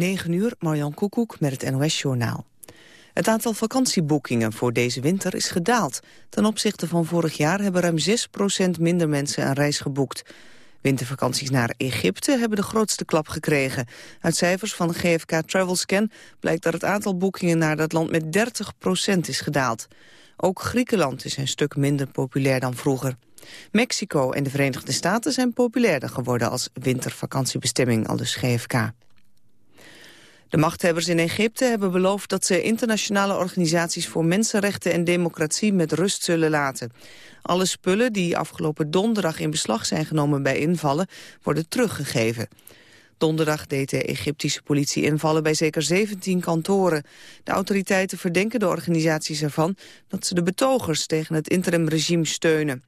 9 uur, Marjan Koekoek met het NOS-journaal. Het aantal vakantieboekingen voor deze winter is gedaald. Ten opzichte van vorig jaar hebben ruim 6% minder mensen een reis geboekt. Wintervakanties naar Egypte hebben de grootste klap gekregen. Uit cijfers van de GFK Travelscan blijkt dat het aantal boekingen naar dat land met 30% is gedaald. Ook Griekenland is een stuk minder populair dan vroeger. Mexico en de Verenigde Staten zijn populairder geworden als wintervakantiebestemming, al dus GFK. De machthebbers in Egypte hebben beloofd dat ze internationale organisaties voor mensenrechten en democratie met rust zullen laten. Alle spullen die afgelopen donderdag in beslag zijn genomen bij invallen worden teruggegeven. Donderdag deed de Egyptische politie invallen bij zeker 17 kantoren. De autoriteiten verdenken de organisaties ervan dat ze de betogers tegen het interimregime steunen.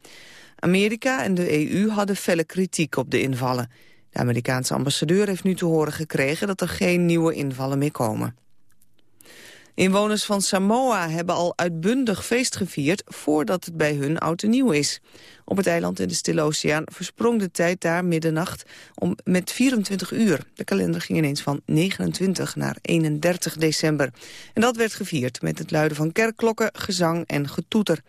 Amerika en de EU hadden felle kritiek op de invallen. De Amerikaanse ambassadeur heeft nu te horen gekregen dat er geen nieuwe invallen meer komen. Inwoners van Samoa hebben al uitbundig feest gevierd voordat het bij hun oud en nieuw is. Op het eiland in de Stille Oceaan versprong de tijd daar middernacht om met 24 uur. De kalender ging ineens van 29 naar 31 december. En dat werd gevierd met het luiden van kerkklokken, gezang en getoeter.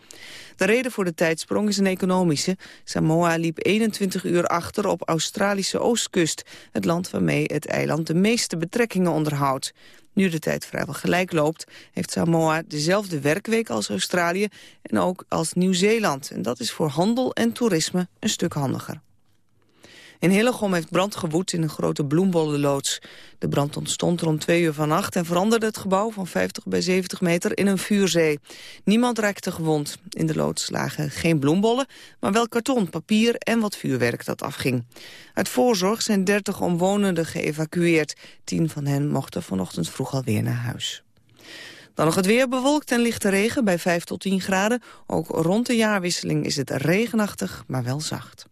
De reden voor de tijdsprong is een economische. Samoa liep 21 uur achter op Australische oostkust, het land waarmee het eiland de meeste betrekkingen onderhoudt. Nu de tijd vrijwel gelijk loopt, heeft Samoa dezelfde werkweek als Australië en ook als Nieuw-Zeeland. En dat is voor handel en toerisme een stuk handiger. In Hillegom heeft brand gewoed in een grote bloembollenloods. De brand ontstond rond twee uur vannacht en veranderde het gebouw van 50 bij 70 meter in een vuurzee. Niemand raakte gewond. In de loods lagen geen bloembollen, maar wel karton, papier en wat vuurwerk dat afging. Uit voorzorg zijn 30 omwonenden geëvacueerd. Tien van hen mochten vanochtend vroeg alweer naar huis. Dan nog het weer bewolkt en lichte regen bij 5 tot 10 graden. Ook rond de jaarwisseling is het regenachtig, maar wel zacht.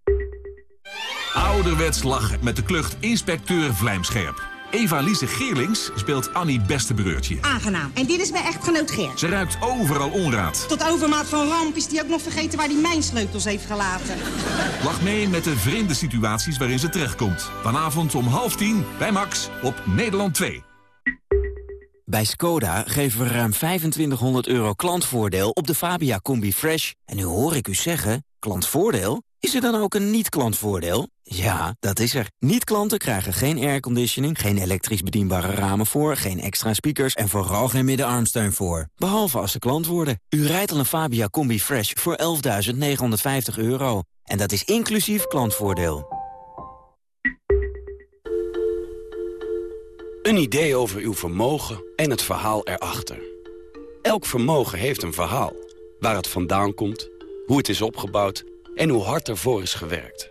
Ouderwets lachen met de klucht Inspecteur Vlijmscherp. Eva-Lise Geerlings speelt Annie Bestebereurtje. Aangenaam. En dit is mijn echtgenoot Geert. Ze ruikt overal onraad. Tot overmaat van ramp is die ook nog vergeten waar hij mijn sleutels heeft gelaten. Lach mee met de vreemde situaties waarin ze terechtkomt. Vanavond om half tien bij Max op Nederland 2. Bij Skoda geven we ruim 2500 euro klantvoordeel op de Fabia Combi Fresh. En nu hoor ik u zeggen, klantvoordeel? Is er dan ook een niet-klantvoordeel? Ja, dat is er. Niet-klanten krijgen geen airconditioning, geen elektrisch bedienbare ramen voor, geen extra speakers en vooral geen middenarmsteun voor. Behalve als ze klant worden. U rijdt al een Fabia Combi Fresh voor 11.950 euro. En dat is inclusief klantvoordeel. Een idee over uw vermogen en het verhaal erachter. Elk vermogen heeft een verhaal. Waar het vandaan komt, hoe het is opgebouwd en hoe hard ervoor is gewerkt.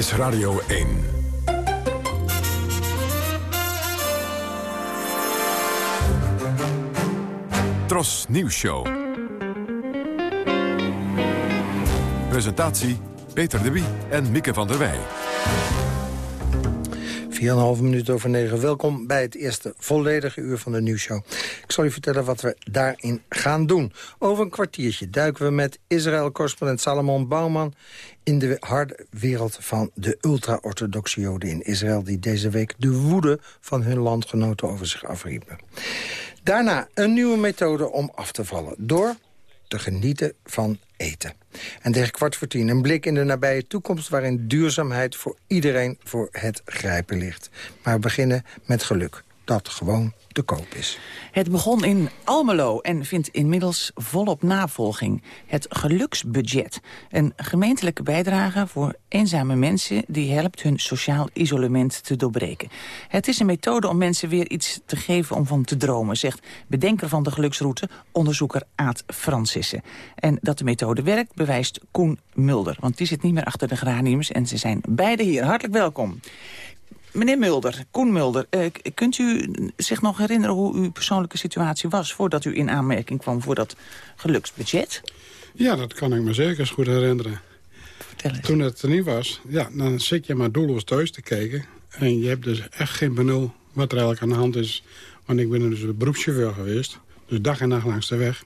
Is Radio 1. Tros Nieuws Show. Presentatie Peter de Wie en Mieke van der Wij. 4,5 minuut over 9. Welkom bij het eerste volledige uur van de nieuwsshow. Ik zal u vertellen wat we daarin gaan doen. Over een kwartiertje duiken we met Israël-correspondent Salomon Bouwman... in de harde wereld van de ultra-orthodoxe joden in Israël... die deze week de woede van hun landgenoten over zich afriepen. Daarna een nieuwe methode om af te vallen. Door te genieten van eten. En tegen kwart voor tien een blik in de nabije toekomst... waarin duurzaamheid voor iedereen voor het grijpen ligt. Maar we beginnen met geluk. Dat gewoon te koop is. Het begon in Almelo en vindt inmiddels volop navolging. Het geluksbudget. Een gemeentelijke bijdrage voor eenzame mensen... die helpt hun sociaal isolement te doorbreken. Het is een methode om mensen weer iets te geven om van te dromen... zegt bedenker van de geluksroute, onderzoeker Aad Francissen. En dat de methode werkt, bewijst Koen Mulder. Want die zit niet meer achter de geraniums en ze zijn beide hier. Hartelijk welkom. Meneer Mulder, Koen Mulder, eh, kunt u zich nog herinneren hoe uw persoonlijke situatie was... voordat u in aanmerking kwam voor dat geluksbudget? Ja, dat kan ik me zeker goed herinneren. Vertel eens. Toen het er niet was, ja, dan zit je maar doelloos thuis te kijken. En je hebt dus echt geen benul wat er eigenlijk aan de hand is. Want ik ben dus een beroepschauffeur geweest. Dus dag en nacht langs de weg.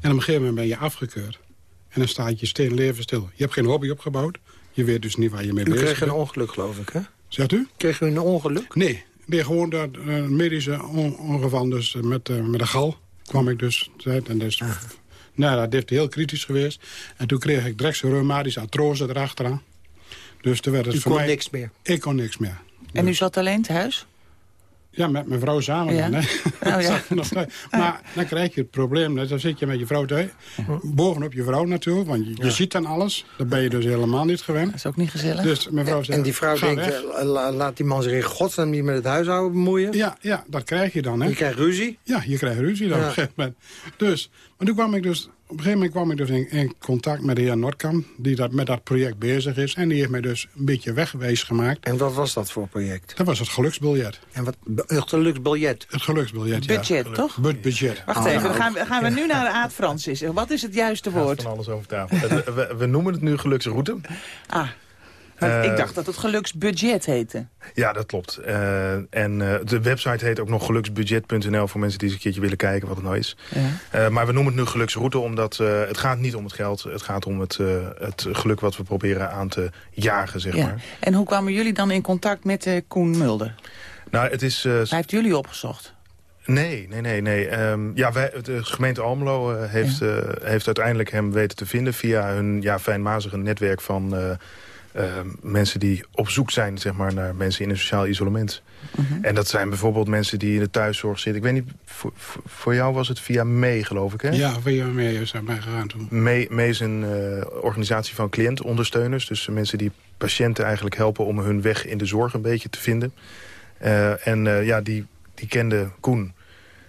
En op een gegeven moment ben je afgekeurd. En dan staat je steen leven stil. Je hebt geen hobby opgebouwd. Je weet dus niet waar je mee U bezig kreeg bent. een ongeluk, geloof ik, hè? Zegt u? Kreeg u een ongeluk? Nee, weer gewoon dat uh, medische on ongeval. Dus eh, met, uh, met een gal kwam ik dus. En dus nou, dat heeft heel kritisch geweest. En toen kreeg ik direct zo'n reumatische artrose erachteraan. Dus toen werd het U voor kon mij... niks meer? Ik kon niks meer. En u zat alleen thuis? Ja, met mijn vrouw samen Ja. dan. Hè? Oh, ja. Thuis. maar dan krijg je het probleem, hè, dan zit je met je vrouw thuis. Bovenop je vrouw natuurlijk, want je, je ziet dan alles. Dat ben je dus helemaal niet gewend. Dat is ook niet gezellig. Dus mijn vrouw zegt, En die vrouw denkt, weg. eh, la- laat die man zich in godsnaam niet met het huishouden bemoeien. Ja, ja, dat krijg je dan. Hè? Je krijgt ruzie. Ja, je krijgt ruzie dan Ja. op een gegeven moment. Dus, maar toen kwam ik dus, op een gegeven moment kwam ik dus in, in contact met de heer Nordkamp... die dat, met dat project bezig is. En die heeft mij dus een beetje wegwijs gemaakt. En wat was dat voor project? Dat was het geluksbiljet. En wat, een geluksbiljet. Het geluksbiljet, ja. Budget, toch? Bu- budget. Wacht even, dan gaan we, gaan we nu naar de Aad Francis. Wat is het juiste woord? van alles over tafel. Het- we, we noemen het nu geluksroute. Ah, want Eh, ik dacht dat het geluksbudget heette. Ja, dat klopt. Eh, en eh, de website heet ook nog geluksbudget.nl... voor mensen die eens een keertje willen kijken wat het nou is. Ja. Maar we noemen het nu geluksroute omdat het gaat niet om het geld. Het gaat om het, het geluk wat we proberen aan te jagen, zeg Ja. maar. En hoe kwamen jullie dan in contact met Koen Mulder? Nou, het is... Hij heeft jullie opgezocht. Nee, nee, nee. nee. Ehm, ja, wij, de gemeente Almelo heeft, heeft uiteindelijk hem weten te vinden... via hun ja, fijnmazige netwerk van mensen die op zoek zijn zeg maar, naar mensen in een sociaal isolement. Mhm. En dat zijn bijvoorbeeld mensen die in de thuiszorg zitten. Ik weet niet, voor, jou was het via MEE, geloof ik, hè? Ja, via mij zijn mij gegaan toen. MEE, MEE is een eh, organisatie van cliëntondersteuners. Dus mensen die patiënten eigenlijk helpen om hun weg in de zorg een beetje te vinden. Eh, en eh, ja, die, die kende Koen.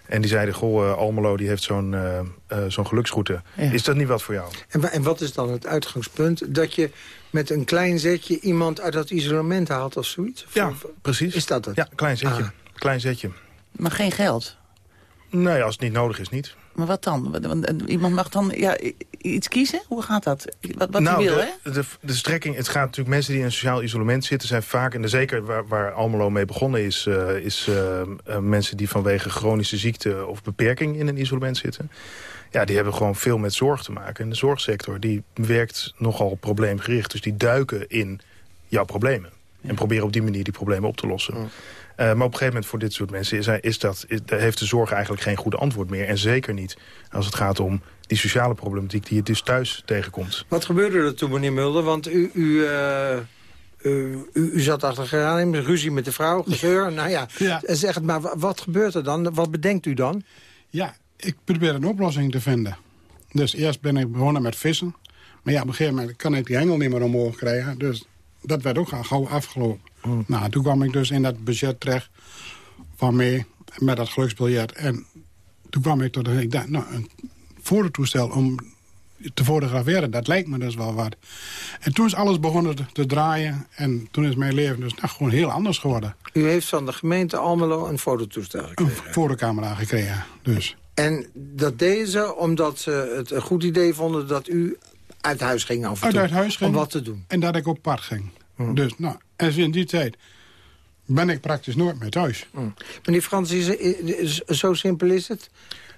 En die zeiden, goh, eh, Almelo die heeft zo'n eh, eh, zo'n geluksroute. Ja. Is dat niet wat voor jou? En, en wat is dan het uitgangspunt? Dat je met een klein zetje iemand uit dat isolement haalt of zoiets? Of- Ja, of- precies. Is dat het? Ja, klein zetje. Ah. Klein zetje. Maar geen geld. Ja, als het niet nodig is, niet. Maar wat dan? Iemand mag dan ja, iets kiezen? Hoe gaat dat? Wat, wat nou, hij wil, de, hè? De, de strekking, het gaat natuurlijk mensen die in een sociaal isolement zitten... zijn vaak, en zeker waar, waar Almelo mee begonnen is... eh, is eh, eh, mensen die vanwege chronische ziekte of beperking in een isolement zitten. Ja, die hebben gewoon veel met zorg te maken. En de zorgsector die werkt nogal probleemgericht. Dus die duiken in jouw problemen. En proberen op die manier die problemen op te lossen. Maar op een gegeven moment voor dit soort mensen is, is dat, is, heeft de zorg eigenlijk geen goede antwoord meer. En zeker niet als het gaat om die sociale problematiek die je dus thuis tegenkomt. Wat gebeurde er toen, meneer Mulder? Want u, u, eh, u, u, u zat achter geranium, ruzie met de vrouw, gezeur. nou ja, Ja. zeg het maar, wa- wat gebeurt er dan? Wat bedenkt u dan? Ja, ik probeer een oplossing te vinden. Dus eerst ben ik begonnen met vissen. Maar ja, op een gegeven moment kan ik die hengel niet meer omhoog krijgen. Dus dat werd ook al gauw afgelopen. Nou, toen kwam ik dus in dat budget terecht van mee met dat geluksbiljet. En toen kwam ik tot de... Ik dacht, nou, een fototoestel om te fotograferen, dat lijkt me dus wel wat. En toen is alles begonnen te, te draaien. En toen is mijn leven dus nou, gewoon heel anders geworden. U heeft van de gemeente Almelo een fototoestel Een gekregen. fotocamera gekregen, dus. En dat deden ze omdat ze het een goed idee vonden dat u uit huis ging af en Uit, huis ging. Om wat te doen. En dat ik op pad ging. Dus, nou, en sinds die tijd ben ik praktisch nooit meer thuis. Meneer Frans, is, is- zo simpel is het?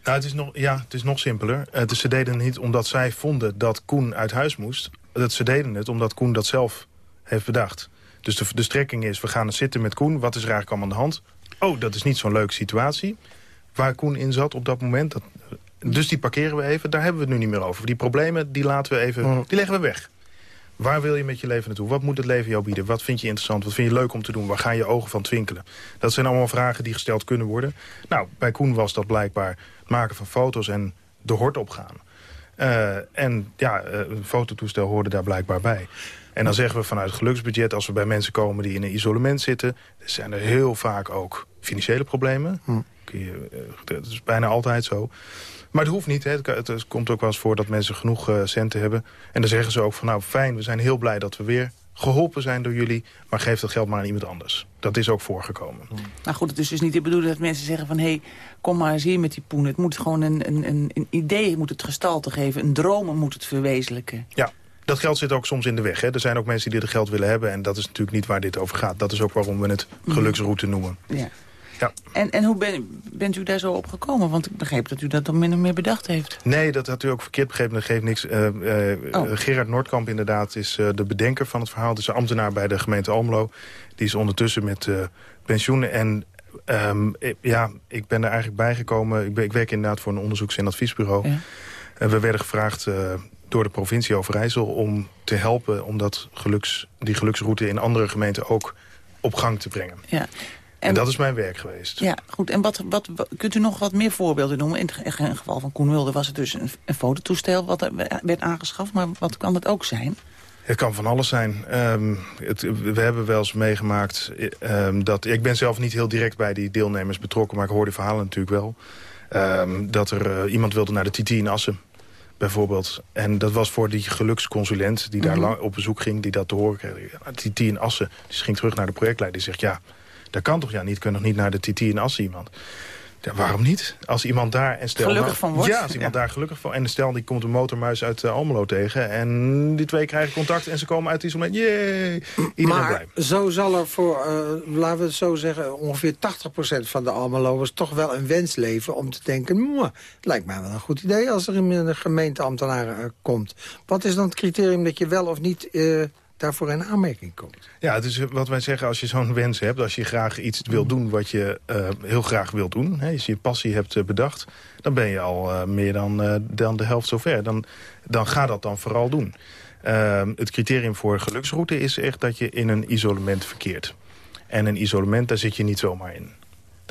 Nou, het is nog, ja, het is nog simpeler. Eh, dus ze deden het niet omdat zij vonden dat Koen uit huis moest. Dat ze deden het omdat Koen dat zelf heeft bedacht. Dus de, de strekking is, we gaan zitten met Koen. Wat is er eigenlijk allemaal aan de hand? Oh, dat is niet zo'n leuke situatie. Waar Koen in zat op dat moment. Dat, Dus die parkeren we even, daar hebben we het nu niet meer over. Die problemen, die laten we even, Mm. die leggen we weg. Waar wil je met je leven naartoe? Wat moet het leven jou bieden? Wat vind je interessant? Wat vind je leuk om te doen? Waar gaan je ogen van twinkelen? Dat zijn allemaal vragen die gesteld kunnen worden. Nou, bij Koen was dat blijkbaar het maken van foto's en de hort opgaan. Eh, en ja, eh, een fototoestel hoorde daar blijkbaar bij. En dan zeggen we vanuit het geluksbudget... als we bij mensen komen die in een isolement zitten... zijn er heel vaak ook financiële problemen. Je, eh, dat is bijna altijd zo. Maar het hoeft niet. Hè. Het, het- het komt ook wel eens voor dat mensen genoeg eh, centen hebben. En dan zeggen ze ook van nou fijn, we zijn heel blij dat we weer geholpen zijn door jullie. Maar geef dat geld maar aan iemand anders. Dat is ook voorgekomen. Nou goed, het is dus niet de bedoeling dat mensen zeggen van... hé, hey, kom maar eens hier met die poen. Het moet gewoon een, een, een, idee moet het gestalte geven. Een droom moet het verwezenlijken. Ja, dat geld zit ook soms in de weg. Hè. Er zijn ook mensen die dit geld willen hebben. En dat is natuurlijk niet waar dit over gaat. Dat is ook waarom we het geluksroute noemen. Ja. Ja. En, en hoe ben, bent u daar zo op gekomen? Want ik begreep dat u dat dan min of meer bedacht heeft. Nee, dat had u ook verkeerd begrepen. Dat geeft niks. Eh, Oh. Gerard Noordkamp inderdaad is eh, de bedenker van het verhaal. Dus de ambtenaar bij de gemeente Almelo. Die is ondertussen met pensioen. En ehm, ik- ja, ik ben er eigenlijk bijgekomen. Ik, ben- ik werk inderdaad voor een onderzoeks- en adviesbureau. Ja. En we werden gevraagd door de provincie Overijssel... om te helpen om dat geluks, die geluksroute in andere gemeenten ook op gang te brengen. Ja. En, dat is mijn werk geweest. Ja, goed. En wat, wat, wat- kunt u nog wat meer voorbeelden noemen? In het ge- in het geval van Koen Wilde was het dus een, een fototoestel... wat er werd aangeschaft, maar wat kan het ook zijn? Het kan van alles zijn. Ehm, het, we hebben wel eens meegemaakt eh, ehm, dat... Ik ben zelf niet heel direct bij die deelnemers betrokken... maar ik hoor die verhalen natuurlijk wel. Ehm, dat er eh, iemand wilde naar de TT in Assen, bijvoorbeeld. En dat was voor die geluksconsulent die daar Mhm. lang op bezoek ging... die dat te horen kreeg. TT in Assen. Dus ging terug naar de projectleider. Die zegt, ja, dat kan toch ja niet? Kun nog niet naar de TT in Assen iemand? Ja, waarom niet? Als iemand daar... En stel, Gelukkig nou- van wordt. Ja, als iemand daar gelukkig van... En stel, die komt een motormuis uit eh, Almelo tegen... en die twee krijgen contact en ze komen uit die isolement. Jee! Iedereen maar blij. zo zal er voor, eh, laten we het zo zeggen... ongeveer 80% van de Almeloers toch wel een wens leven... om te denken, "Mwah, het lijkt mij wel een goed idee... als er een gemeenteambtenaar eh, komt. Wat is dan het criterium dat je wel of niet eh, daarvoor in aanmerking komt? Ja, het is wat wij zeggen als je zo'n wens hebt... als je graag iets wil doen wat je eh, heel graag wil doen... Hè, als je je passie hebt eh, bedacht... dan ben je al eh, meer dan, dan de helft zover. Dan, dan ga dat dan vooral doen. Ehm, het criterium voor geluksroute is echt dat je in een isolement verkeert. En een isolement, daar zit je niet zomaar in.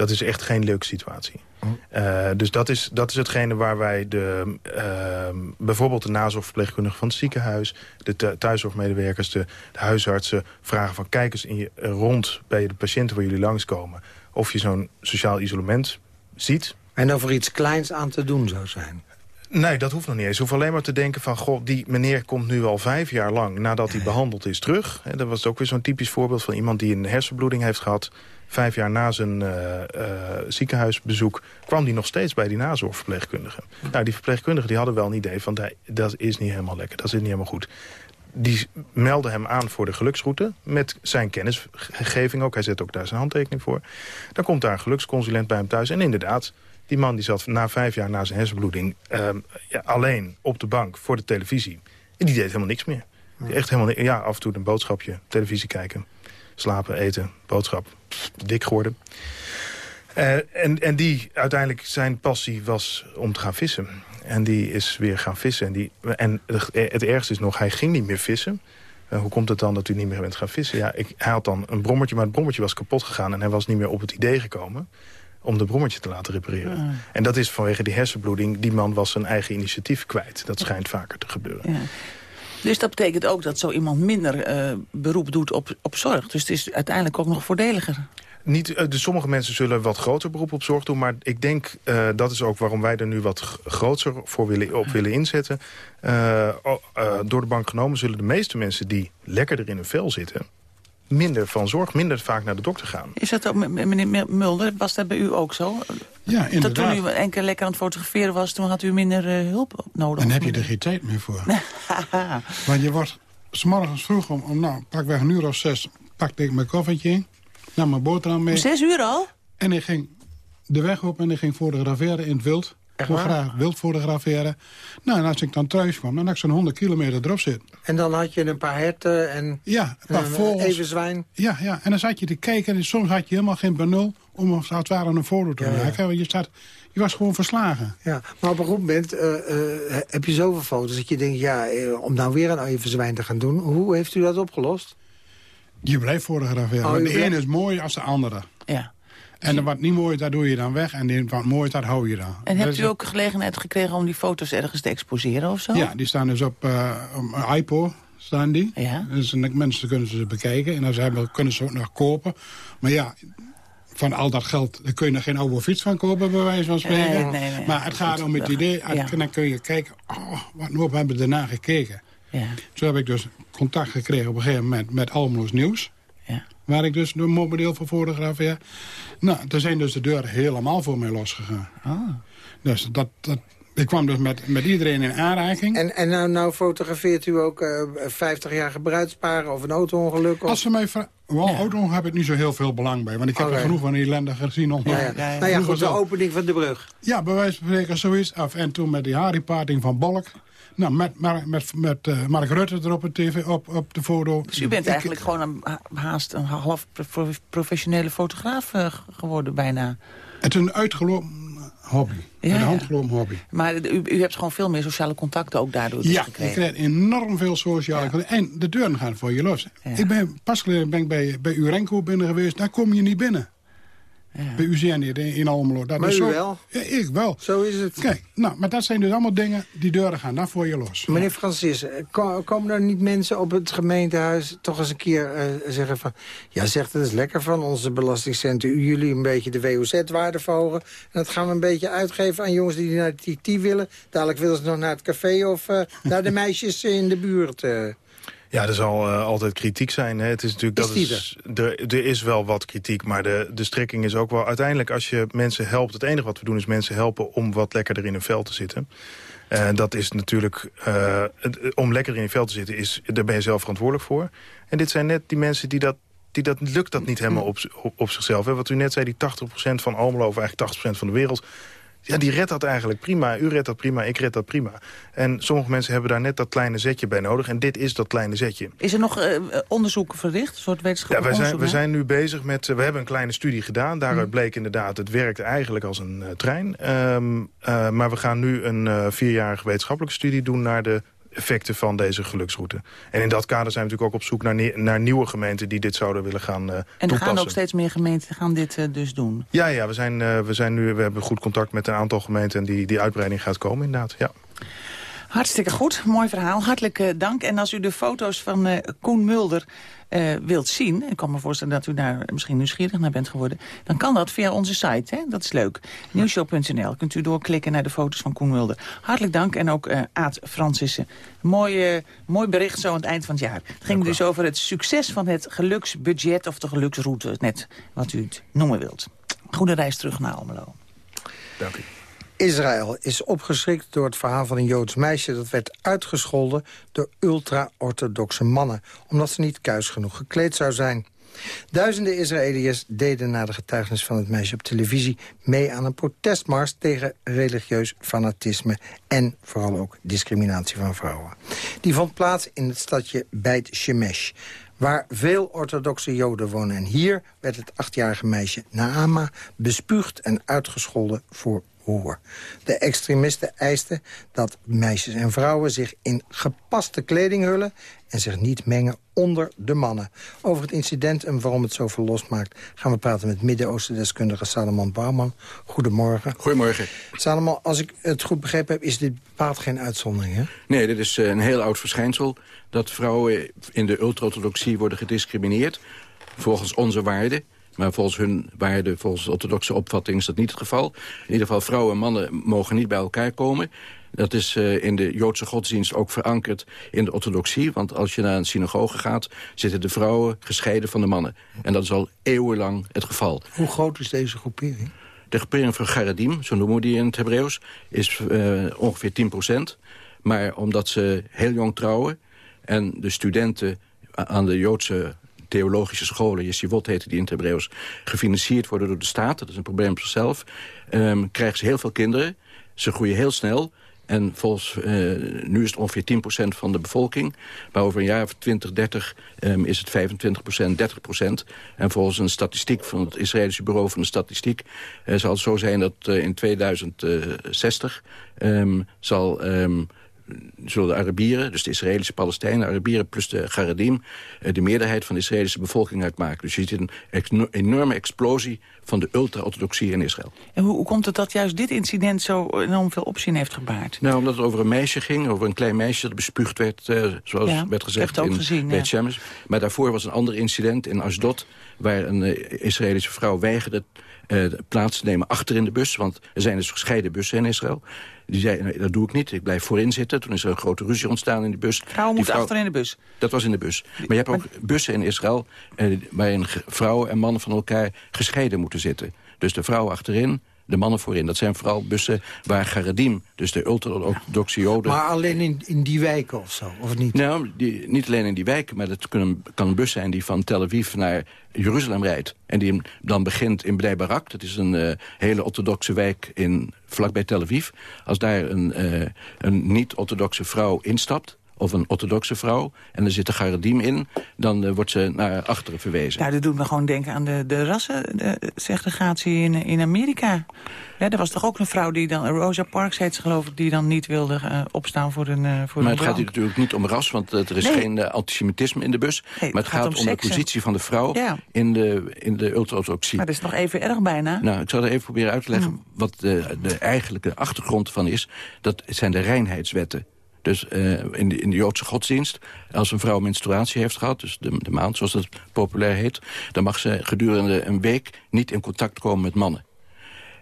Dat is echt geen leuke situatie. Eh, dus dat is, dat is hetgene waar wij de, ehm, bijvoorbeeld de nazorgverpleegkundige van het ziekenhuis... de thu- thuiszorgmedewerkers, de, de huisartsen vragen van... kijk eens in je, eh, rond bij de patiënten waar jullie langskomen... of je zo'n sociaal isolement ziet. En of er iets kleins aan te doen zou zijn. Nee, dat hoeft nog niet eens. Je hoeft alleen maar te denken van... goh, die meneer komt nu al vijf jaar lang nadat hij behandeld is terug. En dat was ook weer zo'n typisch voorbeeld van iemand die een hersenbloeding heeft gehad. Vijf jaar na zijn eh, eh, ziekenhuisbezoek kwam hij nog steeds bij die nazorgverpleegkundige. Nou, die verpleegkundigen die hadden wel een idee van... dat- dat is niet helemaal lekker, dat is niet helemaal goed. Die meldde hem aan voor de geluksroute met zijn kennisgeving ook. Hij zet ook daar zijn handtekening voor. Dan komt daar een geluksconsulent bij hem thuis. En inderdaad, die man die zat na vijf jaar na zijn hersenbloeding... ehm, ja, alleen op de bank voor de televisie. En die deed helemaal niks meer. Die Echt helemaal Ja, af en toe een boodschapje, televisie kijken. Slapen, eten, boodschap. Pff, dik geworden. Eh, en, en die, uiteindelijk, zijn passie was om te gaan vissen. En die is weer gaan vissen. En, die, en het, het ergste is nog, hij ging niet meer vissen. Eh, hoe komt het dan dat u niet meer bent gaan vissen? Ja, ik, hij had dan een brommertje, maar het brommertje was kapot gegaan... en hij was niet meer op het idee gekomen om de brommertje te laten repareren. Ah. En dat is vanwege die hersenbloeding. Die man was zijn eigen initiatief kwijt. Dat schijnt vaker te gebeuren. Ja. Dus dat betekent ook dat zo iemand minder eh, beroep doet op, op zorg. Dus het is uiteindelijk ook nog voordeliger. Niet, dus sommige mensen zullen wat groter beroep op zorg doen. Maar ik denk, eh, dat is ook waarom wij er nu wat groter voor willen, op willen inzetten. Door de bank genomen zullen de meeste mensen die lekkerder in hun vel zitten... minder van zorg, minder vaak naar de dokter gaan. Is dat ook, meneer Mulder, was dat bij u ook zo? Ja, Dat inderdaad. toen u enkel lekker aan het fotograferen was, toen had u minder eh, hulp nodig? Dan heb je er geen tijd meer voor. Want je wordt s'morgens vroeg om, om nou, pakweg een uur of zes... pakte ik mijn koffertje in, nam mijn boterham mee... Om zes uur al? En ik ging de weg op en ik ging fotograferen in het wild. Ik wil waar? graag wild fotograferen. Nou, en als ik dan thuis kwam, dan had ik zo'n 100 kilometer erop zitten. En dan had je een paar herten en Ja, een paar een vogels. even zwijn. Ja, ja, en dan zat je te kijken en soms had je helemaal geen benul om als het ware een foto te Ja, maken. Want Je, staat, je was gewoon verslagen. Ja, maar op een goed moment eh, eh, heb je zoveel foto's dat je denkt... ja, eh, om nou weer een even zwijn te gaan doen. Hoe heeft u dat opgelost? Je blijft fotograferen. Oh, de blijft- ene is mooi als de andere. Ja. En wat niet mooi is, dat doe je dan weg. En wat mooi is, dat hou je dan. En hebt u ook gelegenheid gekregen om die foto's ergens te exposeren of zo? Ja, die staan dus op eh, op iPo. Staan die. Ja. Dus mensen kunnen ze bekijken. En als ze hebben, kunnen ze ook nog kopen. Maar ja, van al dat geld daar kun je er geen oude fiets van kopen, bij wijze van spreken. Nee, nee, nee. maar het gaat om het idee. Ja. En dan kun je kijken, oh, wat nou hebben we daarna gekeken. Ja. Zo heb ik dus contact gekregen op een gegeven moment met Almeloos Nieuws. Ja. Waar ik dus een model voor fotografeer. Nou, toen zijn dus de deuren helemaal voor mij losgegaan. Ah. Dus dat, dat, ik kwam dus met, met iedereen in aanraking. En, en nou, nou fotografeert u ook eh 50-jarige bruidsparen of een auto-ongeluk? Of... Als ze mij vragen... Wel, auto heb ik niet zo heel veel belang bij. Want ik heb er genoeg van ellende gezien. Om, Ja, ja. Nou ja, goed, de opening van de brug. Ja, bij wijze van spreken zoiets. Af en toe met die Harry-parting van Bolk. Nou, met, met, met, met eh, Mark Rutte erop op, TV, op, op de foto. Dus u bent Ik- eigenlijk gewoon een, haast een half pro- professionele fotograaf eh, geworden bijna. Het is een uitgelopen hobby. Ja, een ja. handgelopen hobby. Maar u, u hebt gewoon veel meer sociale contacten ook daardoor dus Ja, je gekregen. krijgt enorm veel sociale contacten. En de deuren gaan voor je los. Ik ben pas geleden ben ik bij, bij Urenco binnen geweest. Daar kom je niet binnen. Bij UZN hier in in Almelo. Dat Maar is u zo, wel? Ja, ik wel. Zo is het. Kijk, nou, maar dat zijn dus allemaal dingen, die deuren gaan daar voor je los. Meneer Francis, eh, ko- komen er niet mensen op het gemeentehuis toch eens een keer eh, zeggen van... ja, zegt het is lekker van onze belastingcenten. u- Jullie een beetje de WOZ-waarde verhogen. En dat gaan we een beetje uitgeven aan jongens die naar de TT willen. Dadelijk willen ze nog naar het café of eh, naar de meisjes in de buurt. eh. Ja, er zal eh, altijd kritiek zijn. Hè. Het is natuurlijk Is dat is, er? Er is wel wat kritiek, maar de, de strekking is ook wel... uiteindelijk als je mensen helpt, het enige wat we doen is mensen helpen... om wat lekkerder in een vel te zitten. En dat is natuurlijk, eh, het- om lekker in je vel te zitten, is, daar ben je zelf verantwoordelijk voor. En dit zijn net die mensen die dat, die dat lukt dat niet helemaal op, op, op zichzelf. Hè. Wat u net zei, die 80% van Almelo, of eigenlijk 80% van de wereld... Ja, die redt dat eigenlijk prima. U redt dat prima, ik red dat prima. En sommige mensen hebben daar net dat kleine zetje bij nodig. En dit is dat kleine zetje. Is er nog eh, onderzoek verricht? Een soort Ja, wetenschappelijk wij zijn, we zijn nu bezig met... eh, we hebben een kleine studie gedaan. Daaruit bleek inderdaad, het werkt eigenlijk als een eh, trein. Ehm, eh, maar we gaan nu een vierjarige wetenschappelijke studie doen... naar de effecten van deze geluksroute. En in dat kader zijn we natuurlijk ook op zoek naar, naar nieuwe gemeenten... die dit zouden willen gaan eh En er toepassen. gaan ook steeds meer gemeenten gaan dit eh, dus doen. Ja, ja we, zijn, eh, we, zijn nu, we hebben goed contact met een aantal gemeenten... en die, die uitbreiding gaat komen inderdaad, ja. Hartstikke goed, mooi verhaal. Hartelijk eh, dank. En als u de foto's van eh, Koen Mulder eh, wilt zien... ik kan me voorstellen dat u daar misschien nieuwsgierig naar bent geworden... dan kan dat via onze site, hè? dat is leuk. Nieuwshow.nl kunt u doorklikken naar de foto's van Koen Mulder. Hartelijk dank en ook Aad Francissen. Mooi, mooi bericht zo aan het eind van het jaar. Het ging dus over het succes van het geluksbudget... of de geluksroute, net wat u het noemen wilt. Goede reis terug naar Almelo. Dank u. Israël is opgeschrikt door het verhaal van een Joods meisje... dat werd uitgescholden door ultra-orthodoxe mannen... omdat ze niet kuis genoeg gekleed zou zijn. Duizenden Israëliërs deden na de getuigenis van het meisje op televisie... mee aan een protestmars tegen religieus fanatisme... en vooral ook discriminatie van vrouwen. Die vond plaats in het stadje Beit Shemesh waar veel orthodoxe joden wonen. En hier werd het achtjarige meisje Naama bespuugd en uitgescholden voor De extremisten eisten dat meisjes en vrouwen zich in gepaste kleding hullen... en zich niet mengen onder de mannen. Over het incident en waarom het zoveel losmaakt... gaan we praten met Midden-Oosten-deskundige Salomon Bouwman. Goedemorgen. Goedemorgen. Salomon, als ik het goed begrepen heb... is dit bepaald geen uitzondering, hè? Nee, dit is eh, een heel oud verschijnsel... dat vrouwen in de ultra-orthodoxie worden gediscrimineerd... volgens onze waarden. Maar volgens hun waarden, volgens de orthodoxe opvatting is dat niet het geval. In ieder geval, vrouwen en mannen mogen niet bij elkaar komen. Dat is uh, in de Joodse godsdienst ook verankerd in de orthodoxie. Want als je naar een synagoge gaat, zitten de vrouwen gescheiden van de mannen. En dat is al eeuwenlang het geval. Hoe groot is deze groepering? De groepering van Garedim, zo noemen we die in het Hebreeuws, is uh, ongeveer 10% Maar omdat ze heel jong trouwen en de studenten aan de Joodse theologische scholen, Yeshivot heette die in het Hebreeuws, gefinancierd worden door de staat, dat is een probleem op zichzelf, um, krijgen ze heel veel kinderen, ze groeien heel snel En volgens, uh, nu is het ongeveer 10% van de bevolking. Maar over een jaar of 20, 30 um, is het 25%, 30%. En volgens een statistiek van het Israëlische Bureau van de Statistiek... Uh, zal het zo zijn dat uh, in 2060 um, zal... Um, zullen de Arabieren, dus de Israëlische Palestijnen... Arabieren plus de Garedim, de meerderheid van de Israëlische bevolking uitmaken. Dus je ziet een enorme explosie van de ultra-orthodoxie in Israël. En hoe, hoe, komt het dat juist dit incident zo enorm veel opzien heeft gebaard? Nou, omdat het over een meisje ging, over een klein meisje dat bespuugd werd, uh, zoals ja, werd gezegd in gezien, Beit Shemesh. Maar daarvoor was een ander incident in Ashdod, waar een uh, Israëlische vrouw weigerde uh, plaats te nemen achter in de bus. Want er zijn dus gescheiden bussen in Israël. Die zei, nee, dat doe ik niet, ik blijf voorin zitten. Toen is er een grote ruzie ontstaan in die bus. Vrouwen moeten achter in de bus? Dat was in de bus. Maar je hebt ook bussen in Israël... Eh, waarin vrouwen en mannen van elkaar gescheiden moeten zitten. Dus de vrouw achterin, de mannen voorin. Dat zijn vooral bussen waar Garedim, dus de ultra-orthodoxe joden... Maar alleen in, in die wijken of zo, of niet? Nou, die, niet alleen in die wijken, maar het kan, kan een bus zijn... die van Tel Aviv naar Jeruzalem rijdt. En die dan begint in Bnei Barak. Dat is een uh, hele orthodoxe wijk in, vlakbij Tel Aviv. Als daar een, uh, een niet-orthodoxe vrouw instapt of een orthodoxe vrouw... en er zit een garadiem in, dan uh, wordt ze naar achteren verwezen. Nou, dat doet me gewoon denken aan de, de rassensegregatie in, in Amerika. Ja, er was toch ook een vrouw die dan, Rosa Parks heet ze geloof ik... die dan niet wilde uh, opstaan voor een uh, voor Maar een het gaat hier natuurlijk niet om ras, want er is nee. geen antisemitisme in de bus. Nee, maar het gaat, gaat om, om de positie van de vrouw ja. in de, in de ultra-orthodoxie. Maar dat is nog even erg bijna. Nou, ik zal er even proberen uit te leggen mm. wat de, de eigenlijke achtergrond van is. Dat zijn de reinheidswetten. Dus uh, in, de, in de Joodse godsdienst, als een vrouw menstruatie heeft gehad... dus de, de maand, zoals dat populair heet... dan mag ze gedurende een week niet in contact komen met mannen.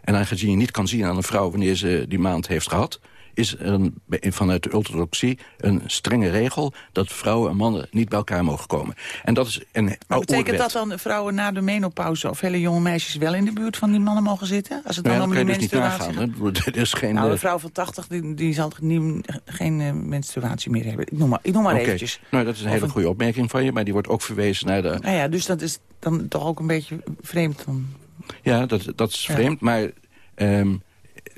En aangezien je niet kan zien aan een vrouw wanneer ze die maand heeft gehad is er een, vanuit de orthodoxie een strenge regel... dat vrouwen en mannen niet bij elkaar mogen komen. En dat is een maar betekent dat dan vrouwen na de menopauze... of hele jonge meisjes wel in de buurt van die mannen mogen zitten? Als het dan ja, om die dus menstruatie gaat? Er is geen, nou, een vrouw van 80 die, die zal nie, geen uh, menstruatie meer hebben. Ik noem maar, ik noem maar okay. eventjes. Nou, dat is een hele een... goede opmerking van je... maar die wordt ook verwezen naar de... Nou ja, dus dat is dan toch ook een beetje vreemd. Dan... Ja, dat, dat is vreemd, ja. maar... Um,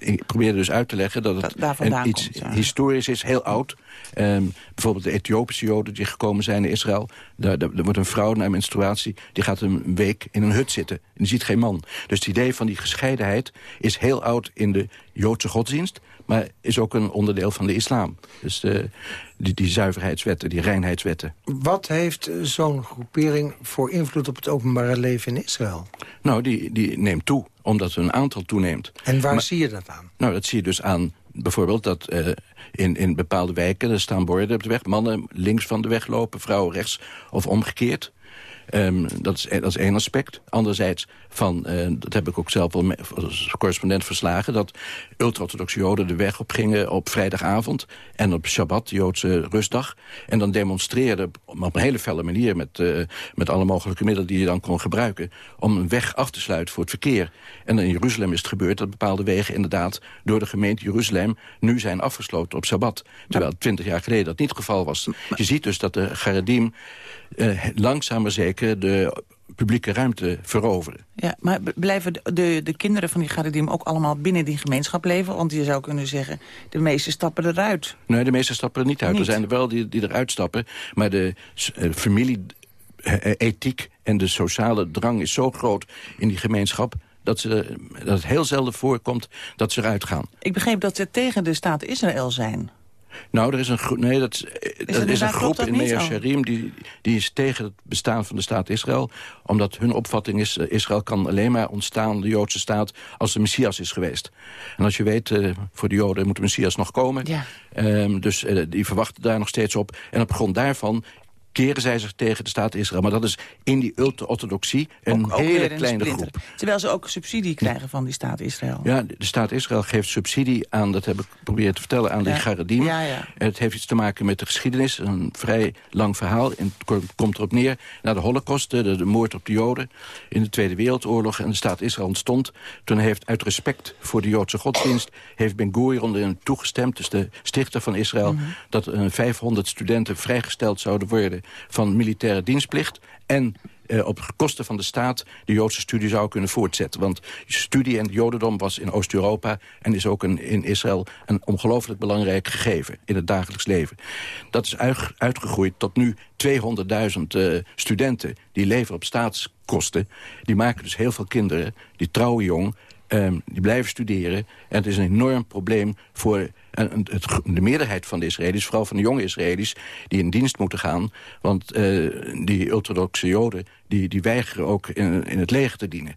ik probeerde dus uit te leggen dat het da een, iets komt, ja. historisch is, heel oud. Um, bijvoorbeeld de Ethiopische joden die gekomen zijn in Israël. Daar, daar, daar, wordt een vrouw na menstruatie, die gaat een week in een hut zitten. En die ziet geen man. Dus het idee van die gescheidenheid is heel oud in de Joodse godsdienst. Maar is ook een onderdeel van de islam. Dus de, die, die zuiverheidswetten, die reinheidswetten. Wat heeft zo'n groepering voor invloed op het openbare leven in Israël? Nou, die, die neemt toe, omdat een aantal toeneemt. En waar maar, zie je dat aan? Nou, dat zie je dus aan bijvoorbeeld dat uh, in, in bepaalde wijken... er staan borden op de weg, mannen links van de weg lopen... vrouwen rechts of omgekeerd. Um, dat, is, dat is één aspect. Anderzijds, van, uh, dat heb ik ook zelf wel als correspondent verslagen... dat ultra-orthodoxe joden de weg op gingen op vrijdagavond... en op Shabbat, Joodse rustdag. En dan demonstreerden op een hele felle manier... Met, uh, met alle mogelijke middelen die je dan kon gebruiken... om een weg af te sluiten voor het verkeer. En in Jeruzalem is het gebeurd dat bepaalde wegen inderdaad... door de gemeente Jeruzalem nu zijn afgesloten op Shabbat. Terwijl twintig jaar geleden dat niet het geval was. Je ziet dus dat de Garedim uh, langzaam maar zeker de publieke ruimte veroveren. Ja, maar blijven de, de, de kinderen van die Garedim ook allemaal binnen die gemeenschap leven? Want je zou kunnen zeggen, de meeste stappen eruit. Nee, de meeste stappen er niet uit. Niet. Er zijn er wel die, die eruit stappen. Maar de uh, familie-ethiek en de sociale drang is zo groot in die gemeenschap... Dat, ze, dat het heel zelden voorkomt dat ze eruit gaan. Ik begreep dat ze tegen de staat Israël zijn. Nou, er is een groep, nee, dat, is, is, dat is een groep in Meir Sharim die, die is tegen het bestaan van de staat Israël. Omdat hun opvatting is, uh, Israël kan alleen maar ontstaan, de Joodse staat, als de Messias is geweest. En als je weet, uh, voor de Joden moet de Messias nog komen. Ja. Um, dus uh, die verwachten daar nog steeds op. En op grond daarvan keren zij zich tegen de staat Israël. Maar dat is in die ultra-orthodoxie een ook, ook hele een kleine splinter. groep. Terwijl ze ook subsidie krijgen van die staat Israël. Ja, de staat Israël geeft subsidie aan, dat heb ik proberen te vertellen, aan Ja. de Garedim. Ja. Het heeft iets te maken met de geschiedenis, een vrij lang verhaal. En het ko- komt erop neer, na de holocaust, de, de moord op de Joden... in de Tweede Wereldoorlog en de staat Israël ontstond... toen heeft uit respect voor de Joodse godsdienst... heeft Ben Gurion erin toegestemd, dus de stichter van Israël... Mhm. dat uh, 500 studenten vrijgesteld zouden worden van militaire dienstplicht... en eh, op kosten van de staat de Joodse studie zou kunnen voortzetten. Want studie en Jodendom was in Oost-Europa en is ook in Israël een ongelooflijk belangrijk gegeven in het dagelijks leven. Dat is uitgegroeid tot nu 200.000 uh, studenten die leven op staatskosten. Die maken dus heel veel kinderen, die trouwen jong, um, die blijven studeren. En het is een enorm probleem voor en het, de meerderheid van de Israëli's, vooral van de jonge Israëli's... die in dienst moeten gaan. Want uh, die orthodoxe joden die, die weigeren ook in, in het leger te dienen.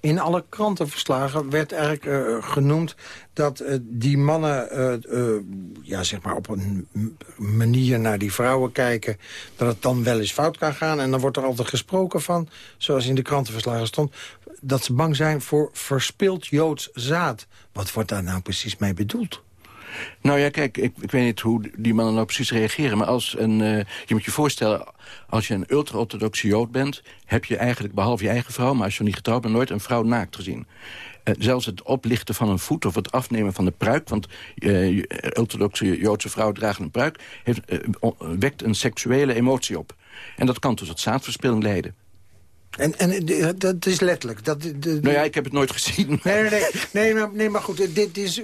In alle krantenverslagen werd eigenlijk uh, genoemd dat uh, die mannen uh, ja, zeg maar op een manier naar die vrouwen kijken... dat het dan wel eens fout kan gaan. En dan wordt er altijd gesproken van, zoals in de krantenverslagen stond... dat ze bang zijn voor verspild Joods zaad. Wat wordt daar nou precies mee bedoeld? Nou ja, kijk, ik, ik weet niet hoe die mannen nou precies reageren... maar als een, uh, je moet je voorstellen, als je een ultra-orthodoxe Jood bent... heb je eigenlijk, behalve je eigen vrouw... maar als je niet getrouwd bent, nooit een vrouw naakt gezien. Uh, zelfs het oplichten van een voet of het afnemen van de pruik... want uh, orthodoxe Joodse vrouwen dragen een pruik... Heeft, wekt een seksuele emotie op. En dat kan tot zaadverspilling leiden. En, en dat is letterlijk. Dat, de, nou ja, ik heb het nooit gezien. Nee, nee, nee, nee, maar, nee maar goed, dit is,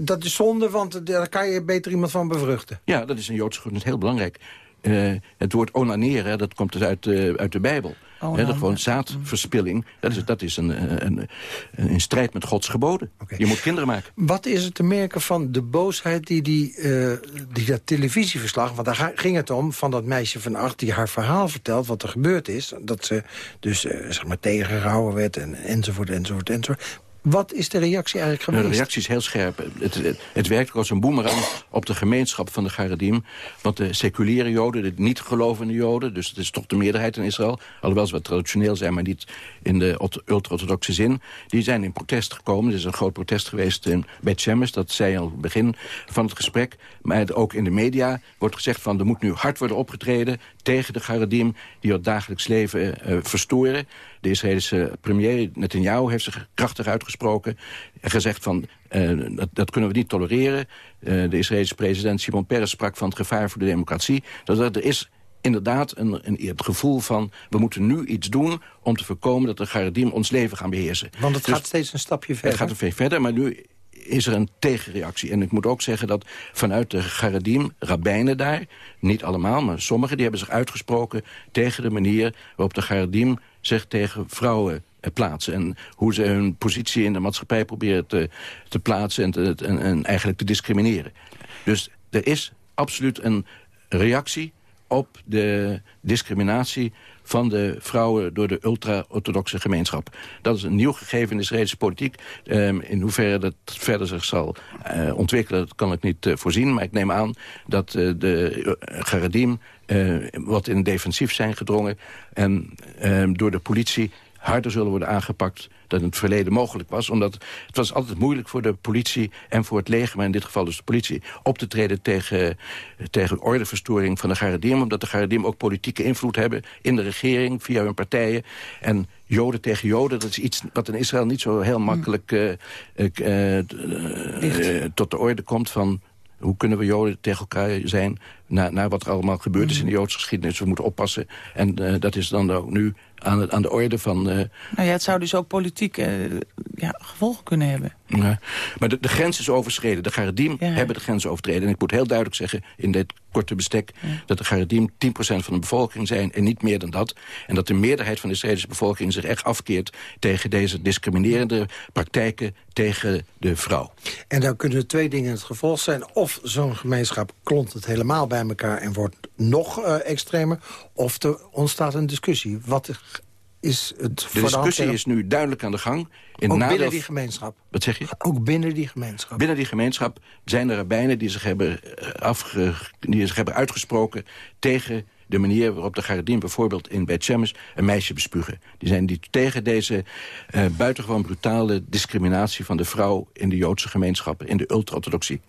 dat is zonde, want daar kan je beter iemand van bevruchten. Ja, dat is in Joodse goed heel belangrijk. Uh, het woord onaneren, dat komt dus uit, uh, uit de Bijbel. Oh, He, gewoon zaadverspilling, dat is, dat is een, een, een, in strijd met Gods geboden. Okay. Je moet kinderen maken. Wat is het te merken van de boosheid die, die, uh, die dat televisieverslag... want daar ging het om, van dat meisje van acht die haar verhaal vertelt... wat er gebeurd is, dat ze dus uh, zeg maar tegengehouden werd... En, enzovoort, enzovoort, enzovoort. Wat is de reactie eigenlijk geweest? De reactie is heel scherp. Het, het, het werkt als een boemerang op de gemeenschap van de Garedim. Want de seculiere joden, de niet-gelovende joden... dus het is toch de meerderheid in Israël... alhoewel ze wat traditioneel zijn, maar niet in de ultra-orthodoxe zin... die zijn in protest gekomen. Er is een groot protest geweest in Bet Shemesh. Dat zei al het begin van het gesprek. Maar ook in de media wordt gezegd van... er moet nu hard worden opgetreden tegen de Garedim... die het dagelijks leven uh, verstoren. De Israëlische premier Netanyahu heeft zich krachtig uitgesproken... en gezegd van, uh, dat, dat, kunnen we niet tolereren. Uh, de Israëlische president Simon Peres sprak van het gevaar voor de democratie. Dat er is inderdaad een, een, het gevoel van... we moeten nu iets doen om te voorkomen dat de Garedim ons leven gaan beheersen. Want het dus gaat steeds een stapje verder. Het gaat een veel verder, maar nu is er een tegenreactie. En ik moet ook zeggen dat vanuit de Garedim, rabbijnen daar... niet allemaal, maar sommigen, die hebben zich uitgesproken... tegen de manier waarop de Garedim zich tegen vrouwen eh, plaatsen. En hoe ze hun positie in de maatschappij proberen te, te plaatsen... En, en eigenlijk te discrimineren. Dus er is absoluut een reactie op de discriminatie van de vrouwen door de ultra-orthodoxe gemeenschap. Dat is een nieuw gegeven in de politiek. Um, in hoeverre dat verder zich zal uh, ontwikkelen, dat kan ik niet uh, voorzien. Maar ik neem aan dat uh, de Garedim wat in defensief zijn gedrongen... en ehm, door de politie harder zullen worden aangepakt dan in het verleden mogelijk was. Omdat het was altijd moeilijk voor de politie en voor het leger... maar in dit geval dus de politie, op te treden tegen, tegen ordeverstoring van de Garedim. Omdat de Garedim ook politieke invloed hebben in de regering via hun partijen. En Joden tegen Joden, dat is iets wat in Israël niet zo heel makkelijk uh, uh, uh, tot de orde komt van hoe kunnen we Joden tegen elkaar zijn... naar, naar wat er allemaal gebeurd is in de Joodse geschiedenis. We moeten oppassen. En uh, dat is dan ook nu aan, het, aan de orde van... Uh... Nou ja, het zou dus ook politiek uh, ja, gevolgen kunnen hebben. Ja. Maar de, de grens is overschreden. De Garedim ja. hebben de grens overtreden. En ik moet heel duidelijk zeggen in dit korte bestek... Ja. dat de Garedim 10% van de bevolking zijn en niet meer dan dat. En dat de meerderheid van de Israëlische bevolking zich echt afkeert... tegen deze discriminerende praktijken tegen de vrouw. En dan kunnen er twee dingen het gevolg zijn. Of zo'n gemeenschap klont het helemaal bij elkaar en wordt nog uh, extremer... of er ontstaat een discussie. Wat is het de discussie is nu duidelijk aan de gang. In Ook binnen die gemeenschap? Wat zeg je? Ook binnen die gemeenschap? Binnen die gemeenschap zijn er rabbijnen die zich hebben, uh, afge, die zich hebben uitgesproken... tegen de manier waarop de Garedim bijvoorbeeld in Beit Shemesh een meisje bespugen. Die zijn die tegen deze uh, buitengewoon brutale discriminatie van de vrouw... in de Joodse gemeenschappen, in de ultra-orthodoxie.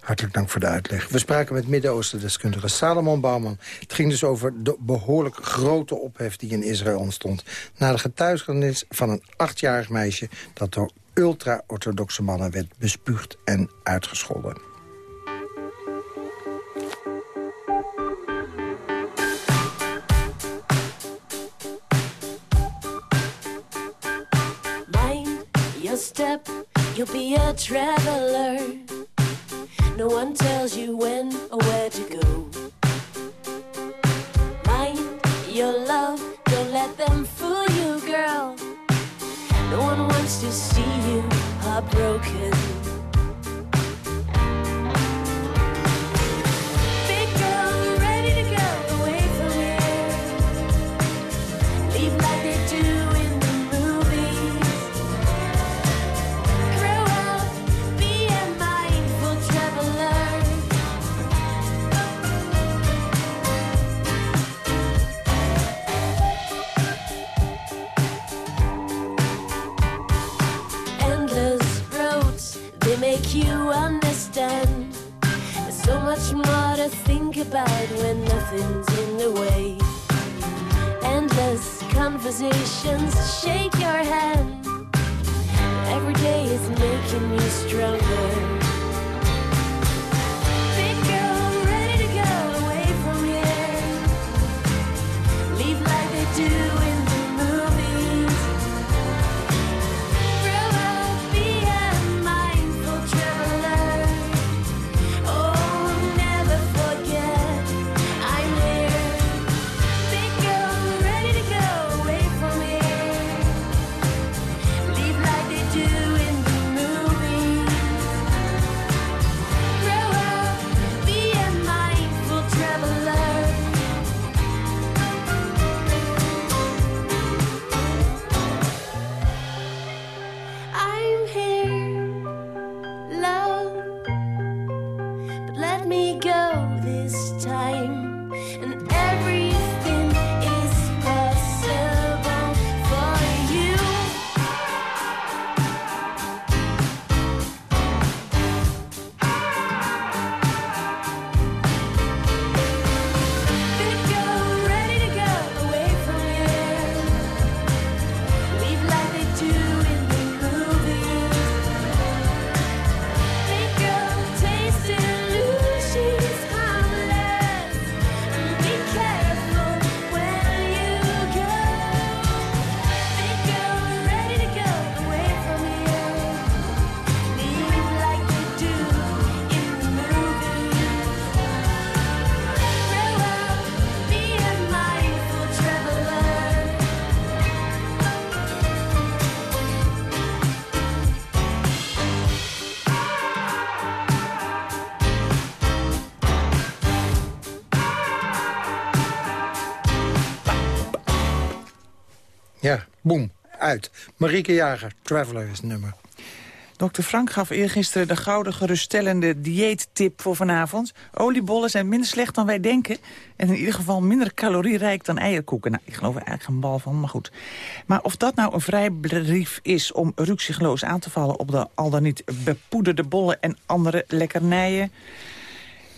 Hartelijk dank voor de uitleg. We spraken met Midden-Oosten-deskundige Salomon Bouwman. Het ging dus over de behoorlijk grote ophef die in Israël ontstond... na de getuigenis van een achtjarig meisje... dat door ultra-orthodoxe mannen werd bespuugd en uitgescholden. Mind step, you'll be a traveler. No one tells you when or where to go. Mind your love, don't let them fool you, girl. No one wants to see you heartbroken. Big girl, ready to go away from here. Leave like they do uit. Marieke Jager, Traveler is nummer. Dr. Frank gaf eergisteren de gouden geruststellende dieettip voor vanavond. Oliebollen zijn minder slecht dan wij denken. En in ieder geval minder calorierijk dan eierkoeken. Nou, ik geloof er eigenlijk geen bal van, maar goed. Maar of dat nou een vrijbrief is om ruksigloos aan te vallen... op de al dan niet bepoederde bollen en andere lekkernijen...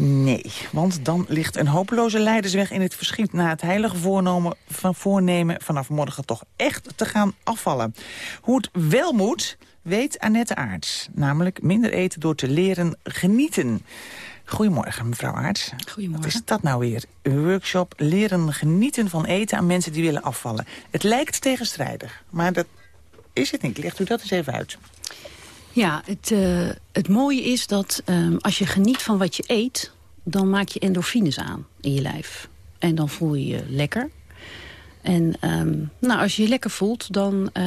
Nee, want dan ligt een hopeloze leidersweg in het verschiet... na het heilige voornomen van voornemen vanaf morgen toch echt te gaan afvallen. Hoe het wel moet, weet Annette Aarts. Namelijk minder eten door te leren genieten. Goedemorgen, mevrouw Aarts. Goedemorgen. Wat is dat nou weer? Een workshop leren genieten van eten aan mensen die willen afvallen. Het lijkt tegenstrijdig, maar dat is het niet. Legt u dat eens even uit. Ja, het, eh, het mooie is dat ehm, als je geniet van wat je eet... dan maak je endorfines aan in je lijf. En dan voel je je lekker. En ehm, nou, als je je lekker voelt, dan eh,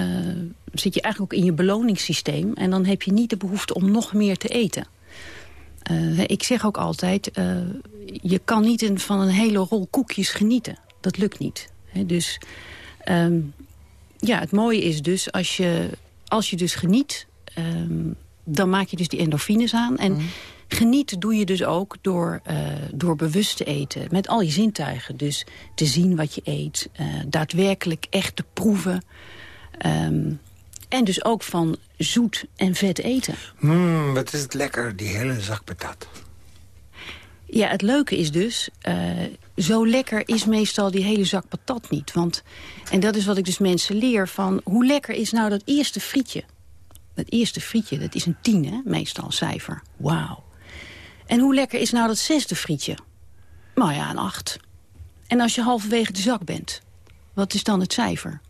zit je eigenlijk ook in je beloningssysteem... en dan heb je niet de behoefte om nog meer te eten. Eh, ik zeg ook altijd, je kan niet van een hele rol koekjes genieten. Dat lukt niet. Dus ehm, ja, het mooie is dus, als je, als je dus geniet... ehm, dan maak je dus die endorfines aan. En genieten doe je dus ook door, eh, door bewust te eten. Met al je zintuigen. Dus te zien wat je eet. eh, daadwerkelijk echt te proeven. Ehm, en dus ook van zoet en vet eten. Mmm, wat is het lekker, die hele zak patat. Ja, het leuke is dus, eh, zo lekker is meestal die hele zak patat niet. Want, en dat is wat ik dus mensen leer, van hoe lekker is nou dat eerste frietje? Dat eerste frietje, dat is een tien, hè? meestal een cijfer. Wauw. En hoe lekker is nou dat zesde frietje? Nou ja, een acht. En als je halverwege de zak bent, wat is dan het cijfer?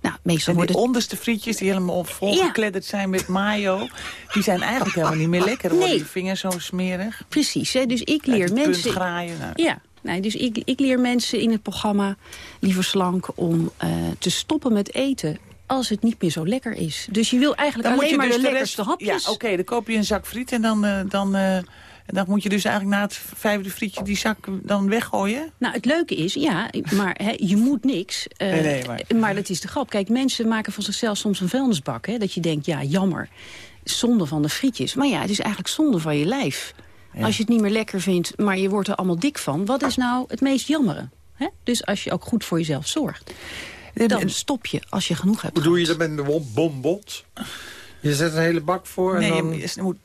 Nou, meestal worden onderste frietjes die helemaal volgekledderd zijn met mayo... die zijn eigenlijk helemaal niet meer lekker. Dan worden je vingers zo smerig. Precies, hè? dus ik leer mensen... graaien, nou. Ja, nee, dus ik, ik leer mensen in het programma, liever slank... om eh, te stoppen met eten als het niet meer zo lekker is. Dus je wil eigenlijk Dan alleen maar dus de de lekkerste hapjes. Ja, oké, dan koop je een zak friet en dan, eh, dan, eh, en dan moet je dus eigenlijk na het vijfde frietje die zak dan weggooien. Nou, het leuke is, ja, maar je moet niks. eh, Nee, nee, maar- dat is de grap. Kijk, mensen maken van zichzelf soms een vuilnisbak. Hè, dat je denkt, ja, jammer, zonde van de frietjes. Maar ja, het is eigenlijk zonde van je lijf. Als je het niet meer lekker vindt, maar je wordt er allemaal dik van... wat is nou het meest jammere? Hè? Dus als je ook goed voor jezelf zorgt. Dan stop je als je genoeg hebt Hoe doe je dat met de bonbons? Je zet een hele bak voor en Nee, dan... je, je moet,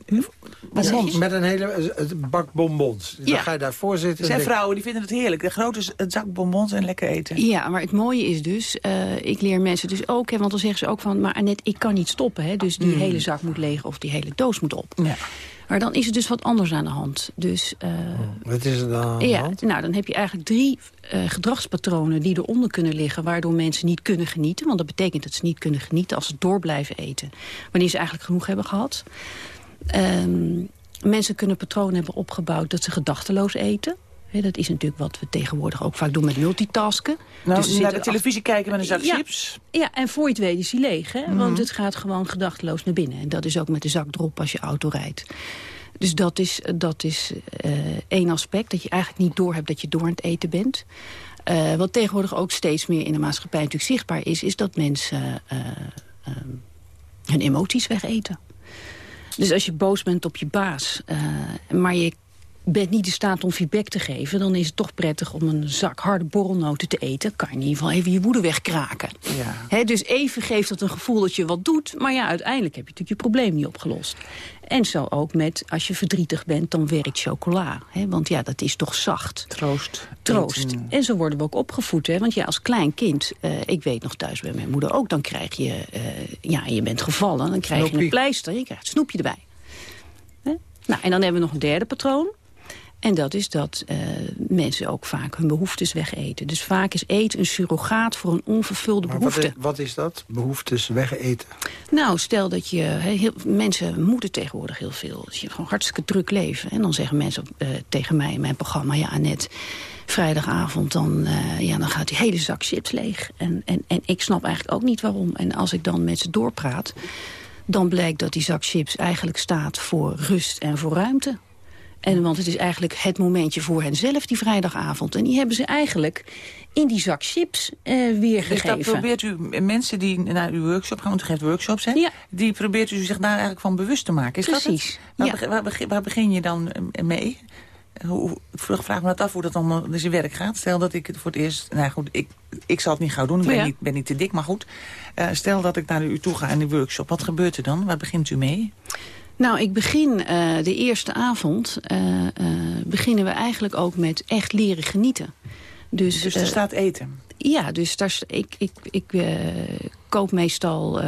Bonbons. Met een hele eh, bak bonbons. Dan Ja. ga je daarvoor zitten. Er zijn en vrouwen die vinden het heerlijk. De grote een zak bonbons en lekker eten. Ja, maar het mooie is dus, eh, ik leer mensen dus ook... Hè, want dan zeggen ze ook van, maar Annette, ik kan niet stoppen. Hè, dus die Mm. hele zak moet leeg of die hele doos moet op. Ja. Maar dan is het dus wat anders aan de hand. Dus, eh, Wat is er dan aan de ja, hand? nou, dan heb je eigenlijk drie eh, gedragspatronen die eronder kunnen liggen... waardoor mensen niet kunnen genieten. Want dat betekent dat ze niet kunnen genieten als ze door blijven eten. Wanneer ze eigenlijk genoeg hebben gehad. Ehm, mensen kunnen patronen hebben opgebouwd dat ze gedachteloos eten. Dat is natuurlijk wat we tegenwoordig ook vaak doen met multitasken. Nou, ze naar de televisie kijken met een zak Ja. chips. Ja, en voor je het weet is die leeg. Hè? Mhm. Want het gaat gewoon gedachteloos naar binnen. En dat is ook met de zak erop als je auto rijdt. Dus dat is, dat is eh, één aspect. Dat je eigenlijk niet doorhebt dat je door aan het eten bent. Eh, wat tegenwoordig ook steeds meer in de maatschappij natuurlijk zichtbaar is... is dat mensen eh, ehm, hun emoties wegeten. Dus als je boos bent op je baas, maar je bent niet in staat om feedback te geven... dan is het toch prettig om een zak harde borrelnoten te eten. Kan je in ieder geval even je woede wegkraken. Ja. Dus even geeft dat een gevoel dat je wat doet. Maar ja, uiteindelijk heb je natuurlijk je probleem niet opgelost. En zo ook met, als je verdrietig bent, dan werkt chocola. Want ja, dat is toch zacht. Troost. Troost. Eten. En zo worden we ook opgevoed. Hè? Want ja, als klein kind, eh, ik weet nog thuis bij mijn moeder ook... dan krijg je, eh, ja, je bent gevallen, dan krijg je een pleister. Je krijgt een snoepje erbij. Nou, en dan hebben we nog een derde patroon. En dat is dat eh, mensen ook vaak hun behoeftes wegeten. Dus vaak is eten een surrogaat voor een onvervulde Maar wat behoefte. is, wat is dat? Behoeftes wegeten. Nou, stel dat je... heel, mensen moeten tegenwoordig heel veel. Dus je hebt gewoon hartstikke druk leven. En dan zeggen mensen eh, tegen mij in mijn programma... ja, Annette, vrijdagavond dan, eh, ja, dan gaat die hele zak chips leeg. En, en, en ik snap eigenlijk ook niet waarom. En als ik dan met ze doorpraat... dan blijkt dat die zak chips eigenlijk staat voor rust en voor ruimte. En, want het is eigenlijk het momentje voor henzelf, die vrijdagavond. En die hebben ze eigenlijk in die zak chips eh weergegeven. Dus dat probeert u mensen die naar uw workshop gaan, want u geeft workshops, hè? Ja. Die probeert u zich daar eigenlijk van bewust te maken. Is Precies, dat het? Waar, ja. waar, begin, waar begin je dan eh, mee? Hoe, hoe- ik vraag me dat af hoe dat dan in zijn werk gaat. Stel dat ik het voor het eerst... Nou goed, ik, ik zal het niet gauw doen. Ik ben, Ja. niet, ben niet te dik, maar goed. Eh, stel dat ik naar u toe ga in de workshop. Wat gebeurt er dan? Waar begint u mee? Nou, ik begin eh, de eerste avond... eh, eh, beginnen we eigenlijk ook met echt leren genieten. Dus, Dus er staat eten. Ja, dus daar, ik, ik, ik koop meestal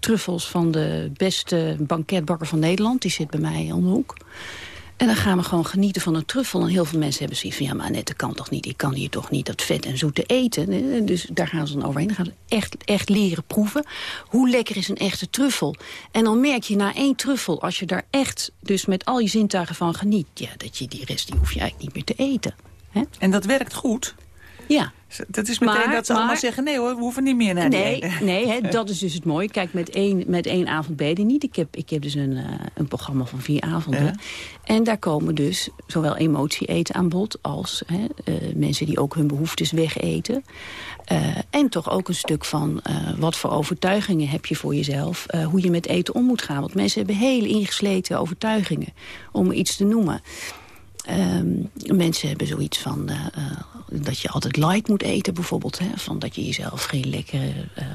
truffels van de beste banketbakker van Nederland. Die zit bij mij om de hoek. En dan gaan we gewoon genieten van een truffel. En heel veel mensen hebben zoiets van... ja, maar Annette, dat kan toch niet? Ik kan hier toch niet dat vet en zoete eten? Dus daar gaan ze dan overheen. Dan gaan ze echt, echt leren proeven. Hoe lekker is een echte truffel? En dan merk je na één truffel... als je daar echt dus met al je zintuigen van geniet... Ja, dat je die rest die hoef je eigenlijk niet meer te eten. Hè? En dat werkt goed? Ja. Dat is meteen Maar- dat ze allemaal zeggen... nee hoor, we hoeven niet meer naar die Nee, ene. nee hè, dat is dus het mooie. Kijk, met één, met één avond ben je niet. Ik heb, ik heb dus een, eh, een programma van vier avonden. Ja. En daar komen dus zowel emotie eten aan bod... als hè, eh, mensen die ook hun behoeftes wegeten. Eh, en toch ook een stuk van wat voor overtuigingen heb je voor jezelf... hoe je met eten om moet gaan. Want mensen hebben hele ingesleten overtuigingen, om iets te noemen. Ehm, mensen hebben zoiets van dat je altijd light moet eten bijvoorbeeld. Hè? Van dat je jezelf geen lekkere, eh,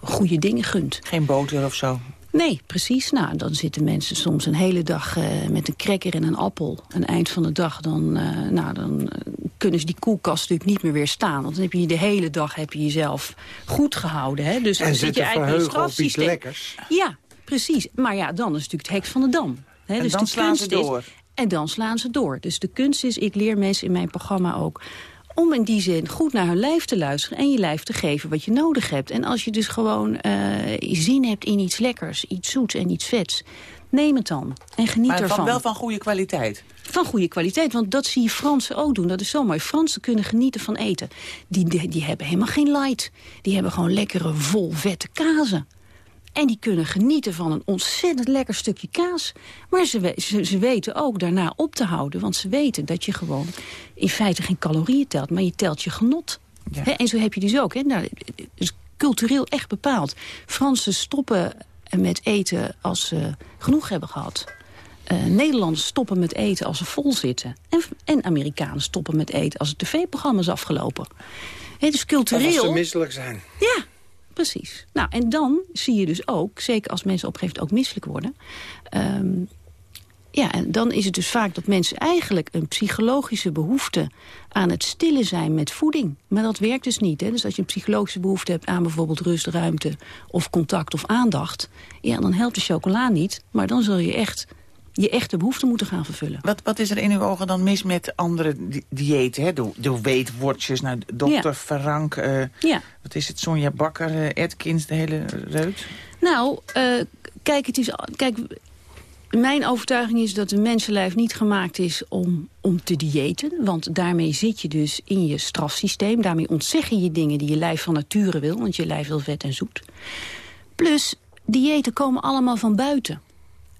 goede dingen gunt. Geen boter of zo? Nee, precies. Nou, dan zitten mensen soms een hele dag eh, met een cracker en een appel. Aan het eind van de dag dan, eh, nou, dan kunnen ze die koelkast natuurlijk niet meer weerstaan. Want dan heb je de hele dag heb je jezelf goed gehouden. Hè? Dus dan En zit je eigenlijk in op iets lekkers. Ja, precies. Maar ja, dan is het natuurlijk het hek van de dam. Hè? En dus dan de slaan ze kunst is- door. en dan slaan ze door. Dus de kunst is, ik leer mensen in mijn programma ook om in die zin goed naar hun lijf te luisteren... en je lijf te geven wat je nodig hebt. En als je dus gewoon uh, zin hebt in iets lekkers, iets zoets en iets vets... neem het dan en geniet maar ervan. Maar wel van goede kwaliteit? Van goede kwaliteit, want dat zie je Fransen ook doen. Dat is zo mooi. Fransen kunnen genieten van eten. Die, die, die hebben helemaal geen light. Die hebben gewoon lekkere, vol, vette kazen. En die kunnen genieten van een ontzettend lekker stukje kaas. Maar ze, ze, ze, weten ook daarna op te houden. Want ze weten dat je gewoon in feite geen calorieën telt. Maar je telt je genot. Ja. en zo heb je dus ook. Hè? Nou, is cultureel echt bepaald. Fransen stoppen met eten als ze genoeg hebben gehad. Uh, Nederlanders stoppen met eten als ze vol zitten. En, en Amerikanen stoppen met eten als het tv-programma is afgelopen. Het is cultureel... Of als ze misselijk zijn. Ja, precies. Nou, en dan zie je dus ook, zeker als mensen op een gegeven moment ook misselijk worden... Um, ja, en dan is het dus vaak dat mensen eigenlijk een psychologische behoefte aan het stillen zijn met voeding. Maar dat werkt dus niet. Hè? Dus als je een psychologische behoefte hebt aan bijvoorbeeld rust, ruimte of contact of aandacht... ja, dan helpt de chocola niet, maar dan zul je echt je echte behoefte moeten gaan vervullen. Wat, wat is er in uw ogen dan mis met andere di diëten? Hè? De, de nou, dokter ja. Verrank, uh, ja. wat is het, Sonja Bakker, uh, Atkins, de hele reut? Nou, uh, kijk, het is, kijk, mijn overtuiging is dat een mensenlijf niet gemaakt is om, om te diëten. Want daarmee zit je dus in je strafsysteem. Daarmee ontzeg je je dingen die je lijf van nature wil. Want je lijf wil vet en zoet. Plus, diëten komen allemaal van buiten.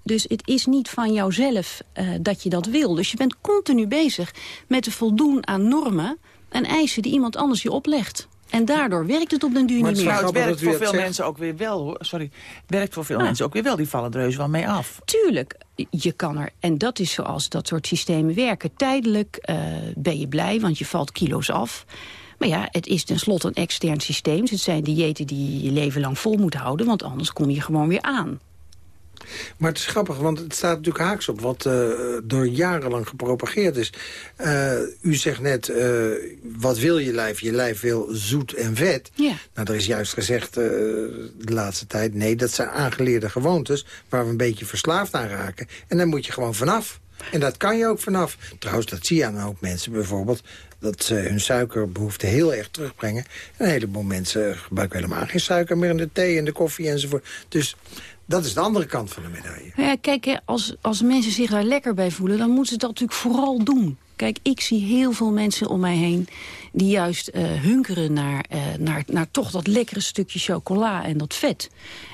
Dus het is niet van jouzelf uh, dat je dat wil. Dus je bent continu bezig met te voldoen aan normen en eisen die iemand anders je oplegt. En daardoor werkt het op den duur maar niet meer. het werkt voor veel mensen ook weer wel, hoor. Sorry. werkt voor veel mensen ook weer wel. Die vallen er heus wel mee af. Tuurlijk. Je kan er, en dat is zoals dat soort systemen werken. Tijdelijk uh, ben je blij, want je valt kilo's af. Maar ja, het is tenslotte een extern systeem. Dus het zijn diëten die je je leven lang vol moet houden. Want anders kom je gewoon weer aan. Maar het is grappig, want het staat natuurlijk haaks op... wat uh, door jarenlang gepropageerd is. Uh, u zegt net, uh, wat wil je lijf? Je lijf wil zoet en vet. Ja. Nou, er is juist gezegd de laatste tijd... nee, dat zijn aangeleerde gewoontes... waar we een beetje verslaafd aan raken. En daar moet je gewoon vanaf. En dat kan je ook vanaf. Trouwens, dat zie je aan hoop mensen bijvoorbeeld dat ze hun suikerbehoefte heel erg terugbrengen. En een heleboel mensen gebruiken helemaal geen suiker meer in de thee en de koffie enzovoort. Dus dat is de andere kant van de medaille. Ja, kijk, als, als mensen zich daar lekker bij voelen... dan moeten ze dat natuurlijk vooral doen. Kijk, ik zie heel veel mensen om mij heen... die juist uh, hunkeren naar, uh, naar, naar toch dat lekkere stukje chocola en dat vet.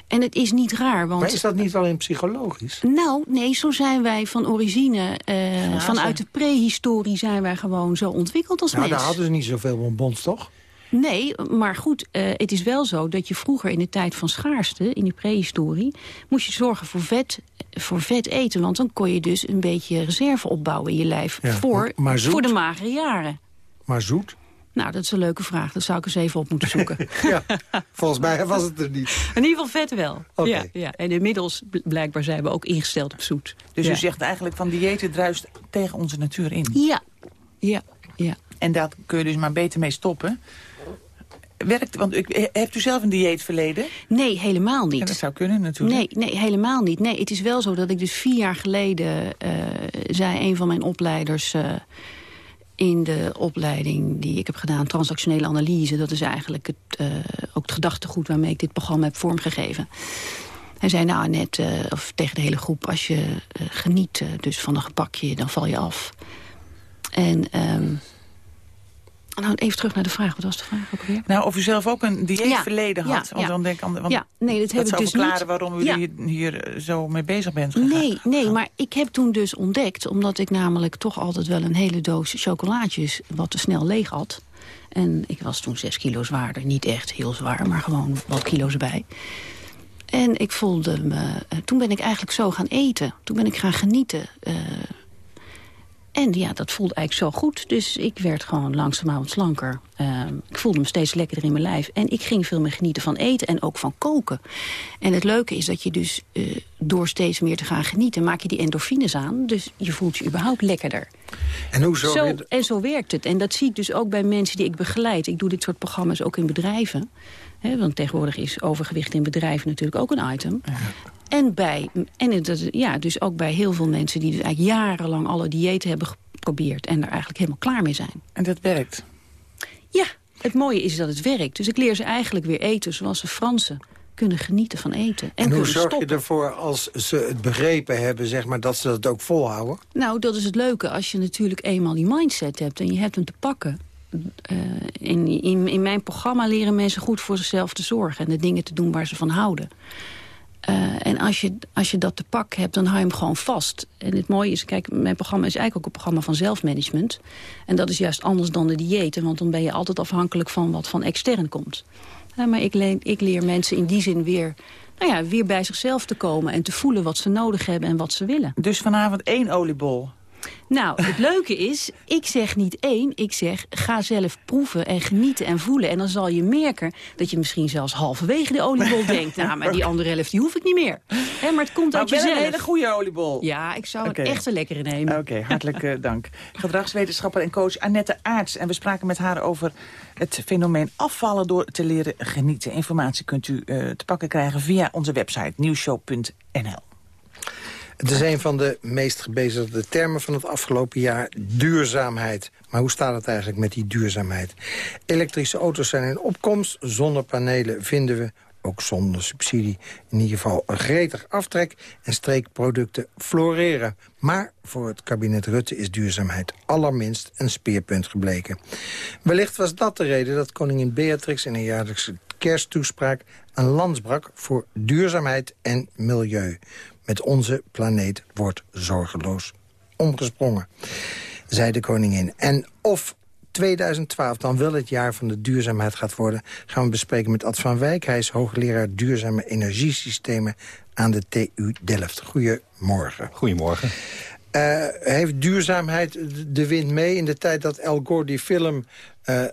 En het is niet raar, want... Maar is dat niet alleen psychologisch? Nou, nee, zo zijn wij van origine. Uh, ja, vanuit de prehistorie zijn wij gewoon zo ontwikkeld als nou, mens. Nou, daar hadden ze niet zoveel bonbons, toch? Nee, maar goed, uh, het is wel zo dat je vroeger in de tijd van schaarste, in de prehistorie, moest je zorgen voor vet, voor vet eten. Want dan kon je dus een beetje reserve opbouwen in je lijf ja, voor, maar zoet? voor de magere jaren. Maar zoet? Nou, dat is een leuke vraag. Dat zou ik eens even op moeten zoeken. ja, volgens mij was het er niet. In ieder geval vet wel. Okay. Ja, ja. En inmiddels blijkbaar zijn we ook ingesteld op zoet. Dus ja. u zegt eigenlijk van diëten druist tegen onze natuur in? Ja, ja, ja. En daar kun je dus maar beter mee stoppen? Werkt, want hebt u zelf een dieetverleden? Nee, helemaal niet. Dat zou kunnen natuurlijk. Nee, nee, helemaal niet. Nee, het is wel zo dat ik dus vier jaar geleden... Uh, zei een van mijn opleiders... Uh, in de opleiding die ik heb gedaan, transactionele analyse... dat is eigenlijk het, uh, ook het gedachtegoed waarmee ik dit programma heb vormgegeven. Hij zei nou net, uh, of tegen de hele groep... als je uh, geniet dus van een gebakje, dan val je af. En... Um, nou, even terug naar de vraag. Wat was de vraag ook weer? Nou, of u zelf ook een dieetverleden ja, had. Ja, want dan denk ik aan, want ja, nee, dat, zou dus verklaren niet. waarom u ja. hier, hier, zo mee bezig bent gegaan. Nee, nee, maar ik heb toen dus ontdekt... omdat ik namelijk toch altijd wel een hele doos chocolaatjes... wat te snel leeg had. En ik was toen zes kilo zwaarder. Niet echt heel zwaar, maar gewoon wat kilo's erbij. En ik voelde me... Toen ben ik eigenlijk zo gaan eten. Toen ben ik gaan genieten... Uh, en ja, dat voelde eigenlijk zo goed. Dus ik werd gewoon langzamerhand slanker. Uh, ik voelde me steeds lekkerder in mijn lijf. En ik ging veel meer genieten van eten en ook van koken. En het leuke is dat je dus uh, door steeds meer te gaan genieten... maak je die endorfines aan. Dus je voelt je überhaupt lekkerder. En hoe zo? zo en zo werkt het. En dat zie ik dus ook bij mensen die ik begeleid. Ik doe dit soort programma's ook in bedrijven. Want tegenwoordig is overgewicht in bedrijven natuurlijk ook een item. Ja. En, bij, en ja, dus ook bij heel veel mensen die dus eigenlijk jarenlang alle diëten hebben geprobeerd... en er eigenlijk helemaal klaar mee zijn. En dat werkt? Ja, het mooie is dat het werkt. Dus ik leer ze eigenlijk weer eten zoals de Fransen kunnen genieten van eten. En, En, hoe zorg stoppen. je ervoor als ze het begrepen hebben, zeg maar, dat ze dat ook volhouden? Nou, dat is het leuke. Als je natuurlijk eenmaal die mindset hebt en je hebt hem te pakken. Eh, in, in, in mijn programma leren mensen goed voor zichzelf te zorgen... en de dingen te doen waar ze van houden. Eh, en als je, als je dat te pak hebt, dan hou je hem gewoon vast. En het mooie is, kijk, mijn programma is eigenlijk ook een programma van zelfmanagement. En dat is juist anders dan de diëten, want dan ben je altijd afhankelijk van wat van extern komt. Eh, maar ik, le- ik leer mensen in die zin weer, nou ja, weer bij zichzelf te komen... en te voelen wat ze nodig hebben en wat ze willen. Dus vanavond één oliebol. Nou, het leuke is, ik zeg niet één, ik zeg ga zelf proeven en genieten en voelen. En dan zal je merken dat je misschien zelfs halverwege de oliebol denkt... nou, maar die andere helft die hoef ik niet meer. Hè, maar het komt Nou, uit ik ben jezelf. een hele goede oliebol. Ja, ik zou Oké. een echte lekkere nemen. Oké, hartelijk eh, dank. Gedragswetenschapper en coach Annette Aarts. En we spraken met haar over het fenomeen afvallen door te leren genieten. Informatie kunt u eh, te pakken krijgen via onze website nieuwshow.nl. Het is een van de meest gebezigde termen van het afgelopen jaar, duurzaamheid. Maar hoe staat het eigenlijk met die duurzaamheid? Elektrische auto's zijn in opkomst, zonnepanelen vinden we ook zonder subsidie. In ieder geval een gretig aftrek en streekproducten floreren. Maar voor het kabinet Rutte is duurzaamheid allerminst een speerpunt gebleken. Wellicht was dat de reden dat koningin Beatrix in een jaarlijkse kersttoespraak... een lans brak voor duurzaamheid en milieu. Met onze planeet wordt zorgeloos omgesprongen, zei de koningin. En of 2012 dan wel het jaar van de duurzaamheid gaat worden... gaan we bespreken met Ad van Wijk. Hij is hoogleraar duurzame energiesystemen aan de TU Delft. Goedemorgen. Goedemorgen. Eh, heeft duurzaamheid de wind mee? In de tijd dat Al Gore die film eh,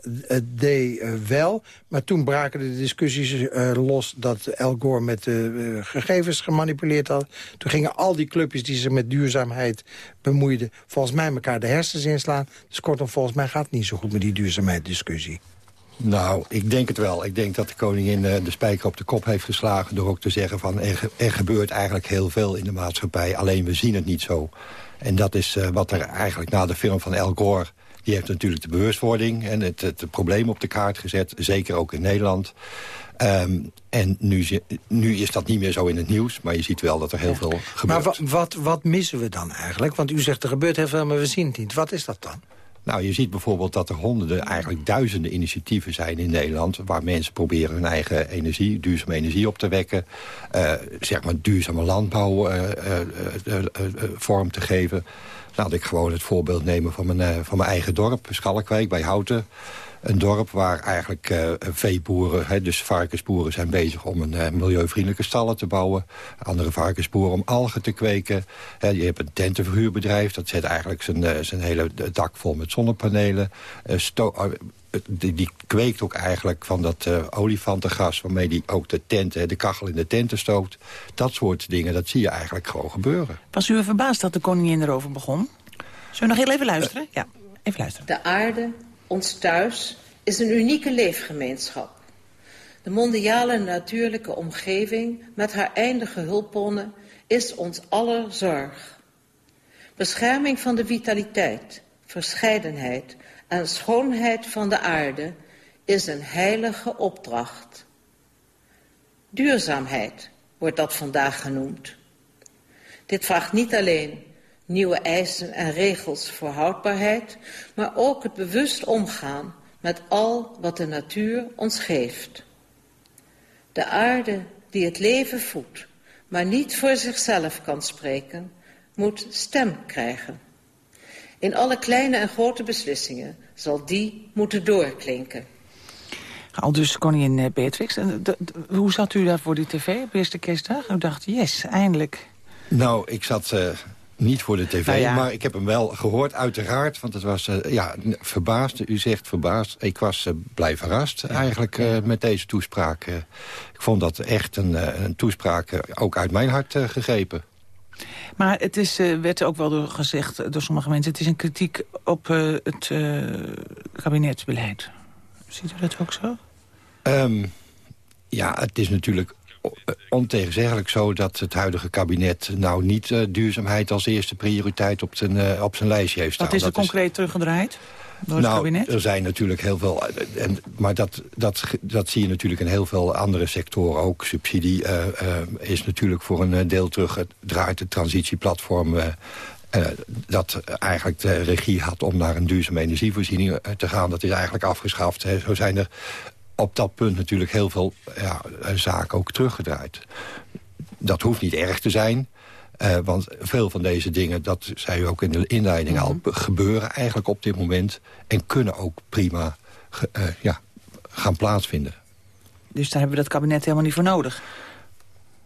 deed eh, wel. Maar toen braken de discussies los dat Al Gore met de gegevens gemanipuleerd had. Toen gingen al die clubjes die zich met duurzaamheid bemoeiden... volgens mij elkaar de hersens inslaan. Dus kortom, volgens mij gaat het niet zo goed met die duurzaamheidsdiscussie. Nou, ik denk het wel. Ik denk dat de koningin de spijker op de kop heeft geslagen... door ook te zeggen van er gebeurt eigenlijk heel veel in de maatschappij. Alleen we zien het niet zo. En dat is eh, wat er eigenlijk na de film van Al Gore... die heeft natuurlijk de bewustwording en het, het probleem op de kaart gezet. Zeker ook in Nederland. Ehm, en nu, nu is dat niet meer zo in het nieuws. Maar je ziet wel dat er heel veel gebeurt. Maar wa- wat, wat missen we dan eigenlijk? Want u zegt er gebeurt heel veel, maar we zien het niet. Wat is dat dan? Nou, je ziet bijvoorbeeld dat er honderden, eigenlijk duizenden initiatieven zijn in Nederland... waar mensen proberen hun eigen energie, duurzame energie op te wekken. eh, zeg maar duurzame landbouw eh, eh, vorm te geven. Laat ik gewoon het voorbeeld nemen van mijn, van mijn eigen dorp, Schalkwijk bij Houten. Een dorp waar eigenlijk eh, veeboeren, hè, dus varkensboeren zijn bezig om een eh, milieuvriendelijke stallen te bouwen. Andere varkensboeren om algen te kweken. Hè, je hebt een tentenverhuurbedrijf, dat zet eigenlijk zijn, eh, zijn hele dak vol met zonnepanelen. Sto- die, die kweekt ook eigenlijk van dat eh, olifantengas... waarmee die ook de tenten, de kachel in de tenten stookt. Dat soort dingen, dat zie je eigenlijk gewoon gebeuren. Was u verbaasd dat de koningin erover begon? Zullen we nog heel even luisteren? Ja, even luisteren. De aarde, ons thuis, is een unieke leefgemeenschap. De mondiale natuurlijke omgeving met haar eindige hulpbronnen is ons aller zorg. Bescherming van de vitaliteit, verscheidenheid en schoonheid van de aarde is een heilige opdracht. Duurzaamheid wordt dat vandaag genoemd. Dit vraagt niet alleen nieuwe eisen en regels voor houdbaarheid, maar ook het bewust omgaan met al wat de natuur ons geeft. De aarde die het leven voedt, maar niet voor zichzelf kan spreken, moet stem krijgen. In alle kleine en grote beslissingen zal die moeten doorklinken. Al dus koningin eh, Beatrix. En, hoe zat u daar voor die tv op eerste kerstdag? U dacht, yes, eindelijk. Nou, ik zat eh, niet voor de tv, Nou ja. maar ik heb hem wel gehoord, uiteraard. Want het was, eh, ja, verbaasd. U zegt verbaasd. Ik was eh, blij verrast eigenlijk eh, met deze toespraak. Ik vond dat echt een, een toespraak ook uit mijn hart gegrepen. Maar het is, werd ook wel door gezegd door sommige mensen... het is een kritiek op het kabinetsbeleid. Ziet u dat ook zo? Ehm, ja, het is natuurlijk ontegenzeggelijk zo dat het huidige kabinet... nou niet eh, duurzaamheid als eerste prioriteit op zijn, eh, op zijn lijstje heeft staan. Wat is er Dat concreet teruggedraaid? door het nou, kabinet? er zijn natuurlijk heel veel... eh, En, maar dat, dat, dat zie je natuurlijk in heel veel andere sectoren ook. Subsidie eh, eh, is natuurlijk voor een eh, deel terug... Het transitieplatform... eh, eh, dat eigenlijk de regie had om naar een duurzame energievoorziening eh, te gaan. Dat is eigenlijk afgeschaft. Hè. Zo zijn er op dat punt natuurlijk heel veel ja, eh, zaken ook teruggedraaid. Dat hoeft niet erg te zijn. eh, want veel van deze dingen, dat zei u ook in de inleiding al... gebeuren eigenlijk op dit moment... en kunnen ook prima ge- eh, ja, gaan plaatsvinden. Dus daar hebben we dat kabinet helemaal niet voor nodig.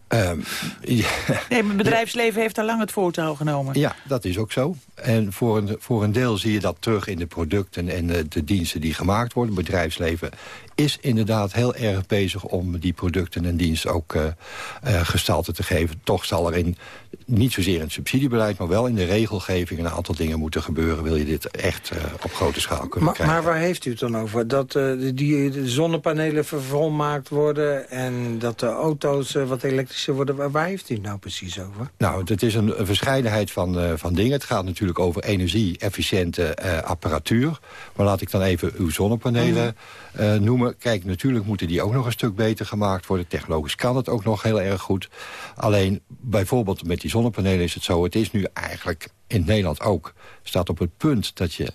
Ehm, ja, Nee, het bedrijfsleven heeft daar lang het voortouw genomen. ja, dat is ook zo. En voor een, voor een deel zie je dat terug in de producten en de, de diensten die gemaakt worden. Het bedrijfsleven is inderdaad heel erg bezig om die producten en diensten ook eh, gestalte te geven. Toch zal er in, niet zozeer in het subsidiebeleid, maar wel in de regelgeving een aantal dingen moeten gebeuren. Wil je dit echt eh, op grote schaal kunnen Maar, krijgen. maar waar heeft u het dan over? Dat eh, die- de zonnepanelen vervolmaakt worden... en dat de auto's wat elektrischer worden. Waar, heeft u het nou precies over? Nou, het is een, een verscheidenheid van, van dingen. Het gaat natuurlijk over energie-efficiënte apparatuur. Maar laat ik dan even uw zonnepanelen eh, Kijk, natuurlijk moeten die ook nog een stuk beter gemaakt worden. Technologisch kan het ook nog heel erg goed. Alleen, bijvoorbeeld met die zonnepanelen is het zo... het is nu eigenlijk in Nederland ook... staat op het punt dat je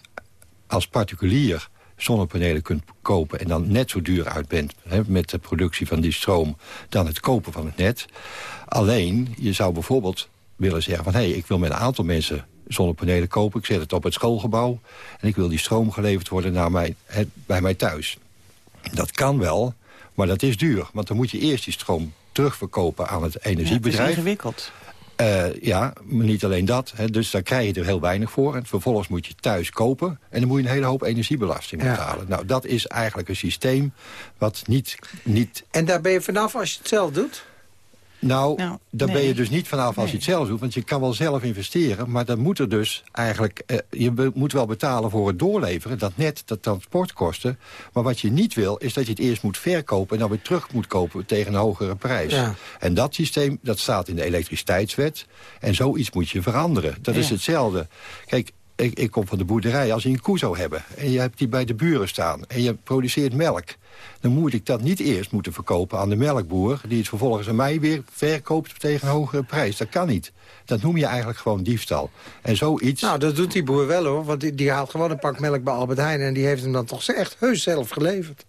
als particulier zonnepanelen kunt kopen... en dan net zo duur uit bent hè, met de productie van die stroom... dan het kopen van het net. Alleen, je zou bijvoorbeeld willen zeggen van... hé, hey, ik wil met een aantal mensen zonnepanelen kopen. Ik zet het op het schoolgebouw. En ik wil die stroom geleverd worden naar mij, hè, bij mij thuis. Dat kan wel, maar dat is duur. Want dan moet je eerst die stroom terugverkopen aan het Ja, het is energiebedrijf. ingewikkeld. Eh, ja, maar niet alleen dat. Hè, dus daar krijg je er heel weinig voor. En vervolgens moet je thuis kopen. En dan moet je een hele hoop energiebelasting Ja. betalen. Nou, dat is eigenlijk een systeem wat niet... niet En daar ben je vanaf als je het zelf doet? Nou, Nou, daar ben je dus niet vanaf als je het zelf doet. Want je kan wel zelf investeren. Maar dan moet er dus eigenlijk... eh, je moet wel betalen voor het doorleveren. Dat net, dat transportkosten. Maar wat je niet wil, is dat je het eerst moet verkopen... en dan weer terug moet kopen tegen een hogere prijs. Ja. En dat systeem, dat staat in de elektriciteitswet. En zoiets moet je veranderen. Dat is hetzelfde. Kijk, ik, ik kom van de boerderij. Als je een koe zou hebben en je hebt die bij de buren staan... en je produceert melk... dan moet ik dat niet eerst moeten verkopen aan de melkboer... die het vervolgens aan mij weer verkoopt tegen een hogere prijs. Dat kan niet. Dat noem je eigenlijk gewoon diefstal. En zoiets... Nou, dat doet die boer wel hoor. Want die, die haalt gewoon een pak melk bij Albert Heijn... en die heeft hem dan toch echt heus zelf geleverd.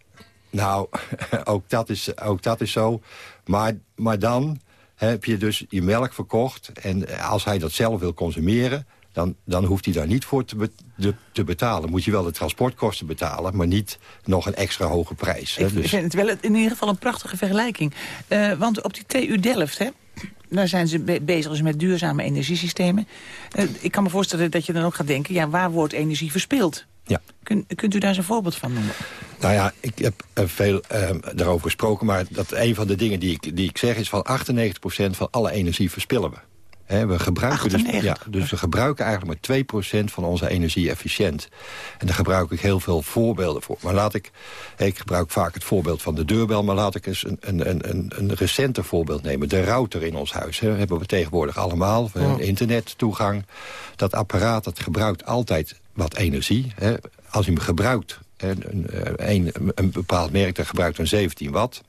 Nou, ook dat is, ook dat is zo. Maar, maar dan heb je dus je melk verkocht... en als hij dat zelf wil consumeren... Dan, dan hoeft hij daar niet voor te, be- de- te betalen. Moet je wel de transportkosten betalen... maar niet nog een extra hoge prijs. hè. Ik Dus- vind het wel in ieder geval een prachtige vergelijking. Eh, want op die TU Delft, hè, daar zijn ze be- bezig dus met duurzame energiesystemen. Eh, ik kan me voorstellen dat je dan ook gaat denken... ja, waar wordt energie verspild? Ja. Kun, kunt u daar eens een voorbeeld van noemen? Nou ja, ik heb eh, veel eh, daarover gesproken... maar dat een van de dingen die ik, die ik zeg is van 98% van alle energie verspillen we. We gebruiken dus, 98? ja, dus we gebruiken eigenlijk maar 2% van onze energie efficiënt. En daar gebruik ik heel veel voorbeelden voor. Maar laat ik, ik gebruik vaak het voorbeeld van de deurbel... maar laat ik eens een, een, een, een, recenter voorbeeld nemen. De router in ons huis hebben we tegenwoordig allemaal. Internettoegang. Dat apparaat dat gebruikt altijd wat energie. Als je hem gebruikt, een, een, een bepaald merk dat gebruikt een 17 watt...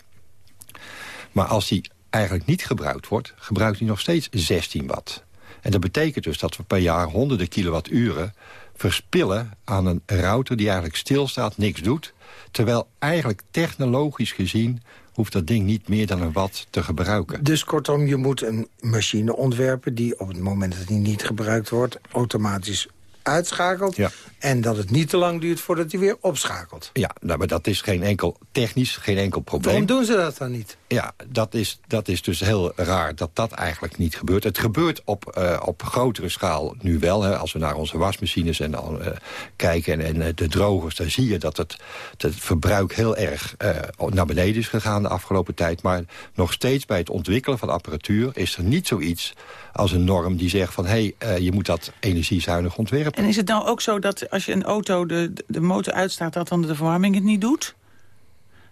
Maar als die eigenlijk niet gebruikt wordt, gebruikt hij nog steeds 16 watt. En dat betekent dus dat we per jaar honderden kilowatturen verspillen aan een router die eigenlijk stilstaat, niks doet. Terwijl eigenlijk technologisch gezien hoeft dat ding niet meer dan een watt te gebruiken. Dus kortom, je moet een machine ontwerpen... die op het moment dat die niet gebruikt wordt... automatisch uitschakelt. Ja. En dat het niet te lang duurt voordat hij weer opschakelt. Ja, nou, maar dat is geen enkel technisch, geen enkel probleem. Waarom doen ze dat dan niet? Ja, dat is, dat is dus heel raar dat dat eigenlijk niet gebeurt. Het gebeurt op, eh, op grotere schaal nu wel. Hè. Als we naar onze wasmachines en, al, eh, kijken en, en eh, de drogers... dan zie je dat het, het verbruik heel erg eh, naar beneden is gegaan de afgelopen tijd. Maar nog steeds bij het ontwikkelen van apparatuur... is er niet zoiets als een norm die zegt van... hé, hey, je moet dat energiezuinig ontwerpen. En is het nou ook zo dat als je een auto de, de motor uitstaat... dat dan de verwarming het niet doet?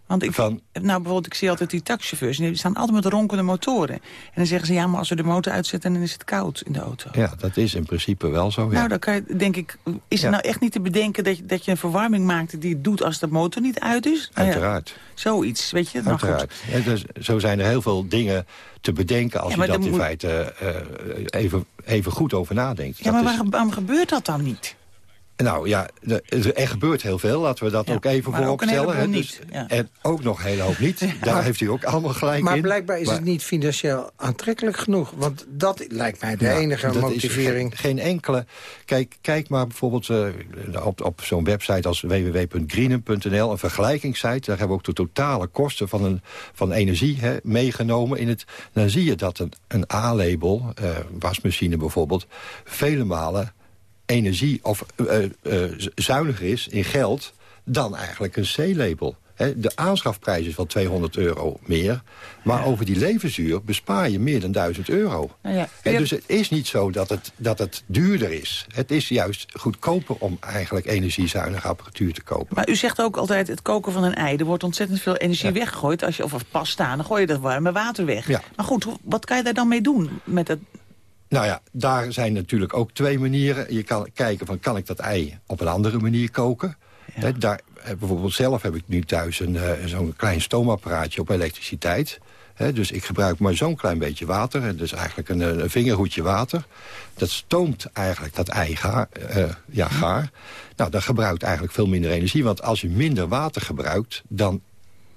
Want ik, Van- nou, bijvoorbeeld, ik zie altijd die taxichauffeurs... die staan altijd met ronkende motoren. En dan zeggen ze, ja, maar als we de motor uitzetten... dan is het koud in de auto. Ja, dat is in principe wel zo. Ja. Nou, dan kan je, denk ik, is Ja. het nou echt niet te bedenken... Dat je, dat je een verwarming maakt die het doet als de motor niet uit is? Nou ja, Uiteraard. zoiets, weet je. Nou, goed. Uiteraard. Ja, dus, zo zijn er heel veel dingen te bedenken als je dat in moet- feite eh, even, even goed over nadenkt. Ja, Dat maar is- waarom gebeurt dat dan niet? Nou ja, er gebeurt heel veel. Laten we dat Ja, ook even maar voorop ook een stellen. ja. En ook nog een hele hoop niet. Daar heeft u ook allemaal gelijk Maar in. blijkbaar is Maar- het niet financieel aantrekkelijk genoeg. Want dat lijkt mij de Ja, enige dat is motivering. Geen, geen enkele... Kijk, kijk maar bijvoorbeeld eh, op, op zo'n website als www.greenem.nl... een vergelijkingssite, daar hebben we ook de totale kosten van, een, van energie hè, meegenomen. In het, dan zie je dat een, een A-label, eh, wasmachine bijvoorbeeld... vele malen energie of eh, eh, zuiniger is in geld dan eigenlijk een C-label. De aanschafprijs is wel 200 euro meer. Maar over die levensduur bespaar je meer dan 1000 euro. Nou ja, En dus het is niet zo dat het, dat het duurder is. Het is juist goedkoper om eigenlijk energiezuinige apparatuur te kopen. Maar u zegt ook altijd het koken van een ei. Er wordt ontzettend veel energie weggegooid. Als je, of, of pasta, dan gooi je dat warme water weg. Maar goed, wat kan je daar dan mee doen? Met dat, Nou ja, daar zijn natuurlijk ook twee manieren. Je kan kijken van, kan ik dat ei op een andere manier koken? Daar, eh, bijvoorbeeld zelf heb ik nu thuis een, eh, zo'n klein stoomapparaatje op elektriciteit. Dus ik gebruik maar zo'n klein beetje water. Dus eigenlijk een, eh, een vingerhoedje water. Dat stoomt eigenlijk dat ei gaar. eh, ja, gaar. Nou, dat gebruikt eigenlijk veel minder energie. Want als je minder water gebruikt, dan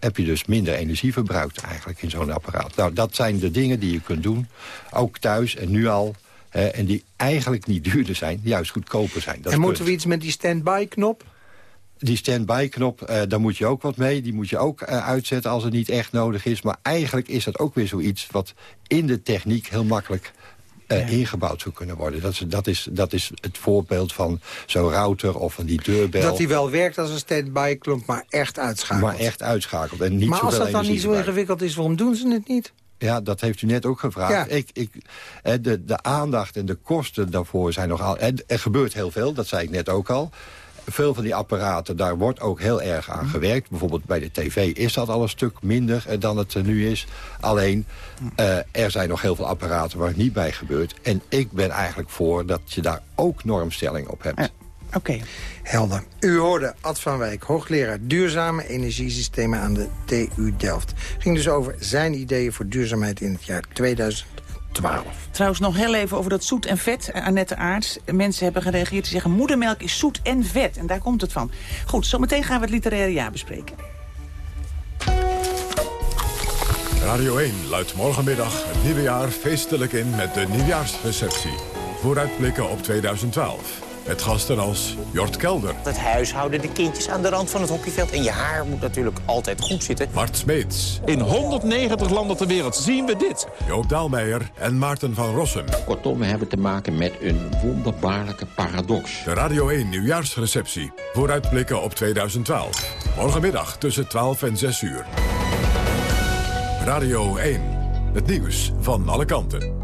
heb je dus minder energie verbruikt eigenlijk in zo'n apparaat. Nou, dat zijn de dingen die je kunt doen, ook thuis en nu al... hè, en die eigenlijk niet duurder zijn, juist goedkoper zijn. Dat en moeten we iets met die stand-by-knop? Die stand-by-knop, eh, daar moet je ook wat mee. Die moet je ook eh, uitzetten als het niet echt nodig is. Maar eigenlijk is dat ook weer zoiets wat in de techniek heel makkelijk... eh, ingebouwd zou kunnen worden. Dat is, dat, is, dat is het voorbeeld van zo'n router of van die deurbel. Dat die wel werkt als een stand-by-knop, maar echt uitschakelt. maar echt uitschakelt. En niet maar als dat dan niet zo ingewikkeld is, waarom doen ze het niet? Ja, dat heeft u net ook gevraagd. Ja. Ik, ik, de, de aandacht en de kosten daarvoor zijn nogal... en Er gebeurt heel veel, dat zei ik net ook al. Veel van die apparaten, daar wordt ook heel erg aan gewerkt. Bijvoorbeeld bij de tv is dat al een stuk minder eh, dan het eh, nu is. Alleen, eh, er zijn nog heel veel apparaten waar het niet bij gebeurt. En ik ben eigenlijk voor dat je daar ook normstelling op hebt. Oké. Helder. U hoorde Ad van Wijk, hoogleraar duurzame energiesystemen aan de TU Delft. Ging dus over zijn ideeën voor duurzaamheid in het jaar 2012. Trouwens, nog heel even over dat zoet en vet. Eh, Annette Aarts. Mensen hebben gereageerd die zeggen... moedermelk is zoet en vet. En daar komt het van. Goed, zometeen gaan we het literaire jaar bespreken. Radio 1 luidt morgenmiddag het nieuwe jaar feestelijk in met de nieuwjaarsreceptie. Vooruitblikken op 2012. Met gasten als Jort Kelder, Het huishouden, de kindjes aan de rand van het hockeyveld. En je haar moet natuurlijk altijd goed zitten. Bart Smeets, In 190 landen ter wereld zien we dit. Joop Daalmeijer en Maarten van Rossum. Kortom, we hebben te maken met een wonderbaarlijke paradox. De Radio 1 nieuwjaarsreceptie. Vooruitblikken op 2012. Morgenmiddag tussen 12 en 6 uur. Radio 1. Het nieuws van alle kanten.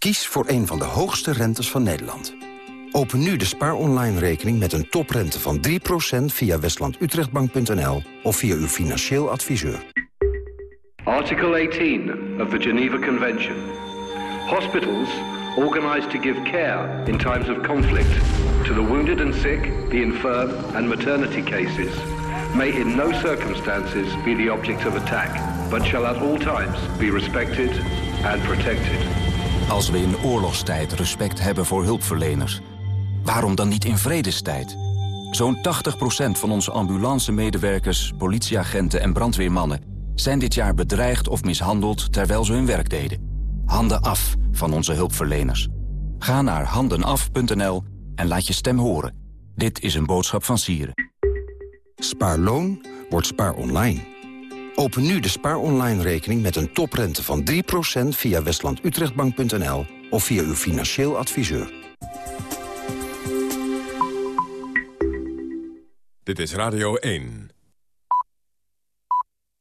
Kies voor een van de hoogste rentes van Nederland. Open nu de Spaar Online rekening met een toprente van 3% via westlandutrechtbank.nl of via uw financieel adviseur. Article 18 of the Geneva Convention. Hospitals organized to give care in times of conflict to the wounded and sick, the infirm and maternity cases may in no circumstances be the object of attack, but shall at all times be respected and protected. Als we in oorlogstijd respect hebben voor hulpverleners, waarom dan niet in vredestijd? Zo'n 80% van onze ambulance-medewerkers, politieagenten en brandweermannen... zijn dit jaar bedreigd of mishandeld terwijl ze hun werk deden. Handen af van onze hulpverleners. Ga naar handenaf.nl en laat je stem horen. Dit is een boodschap van Sieren. Spaarloon wordt spaar online. Open nu de spaar online rekening met een toprente van 3% via westlandutrechtbank.nl of via uw financieel adviseur. Dit is Radio 1.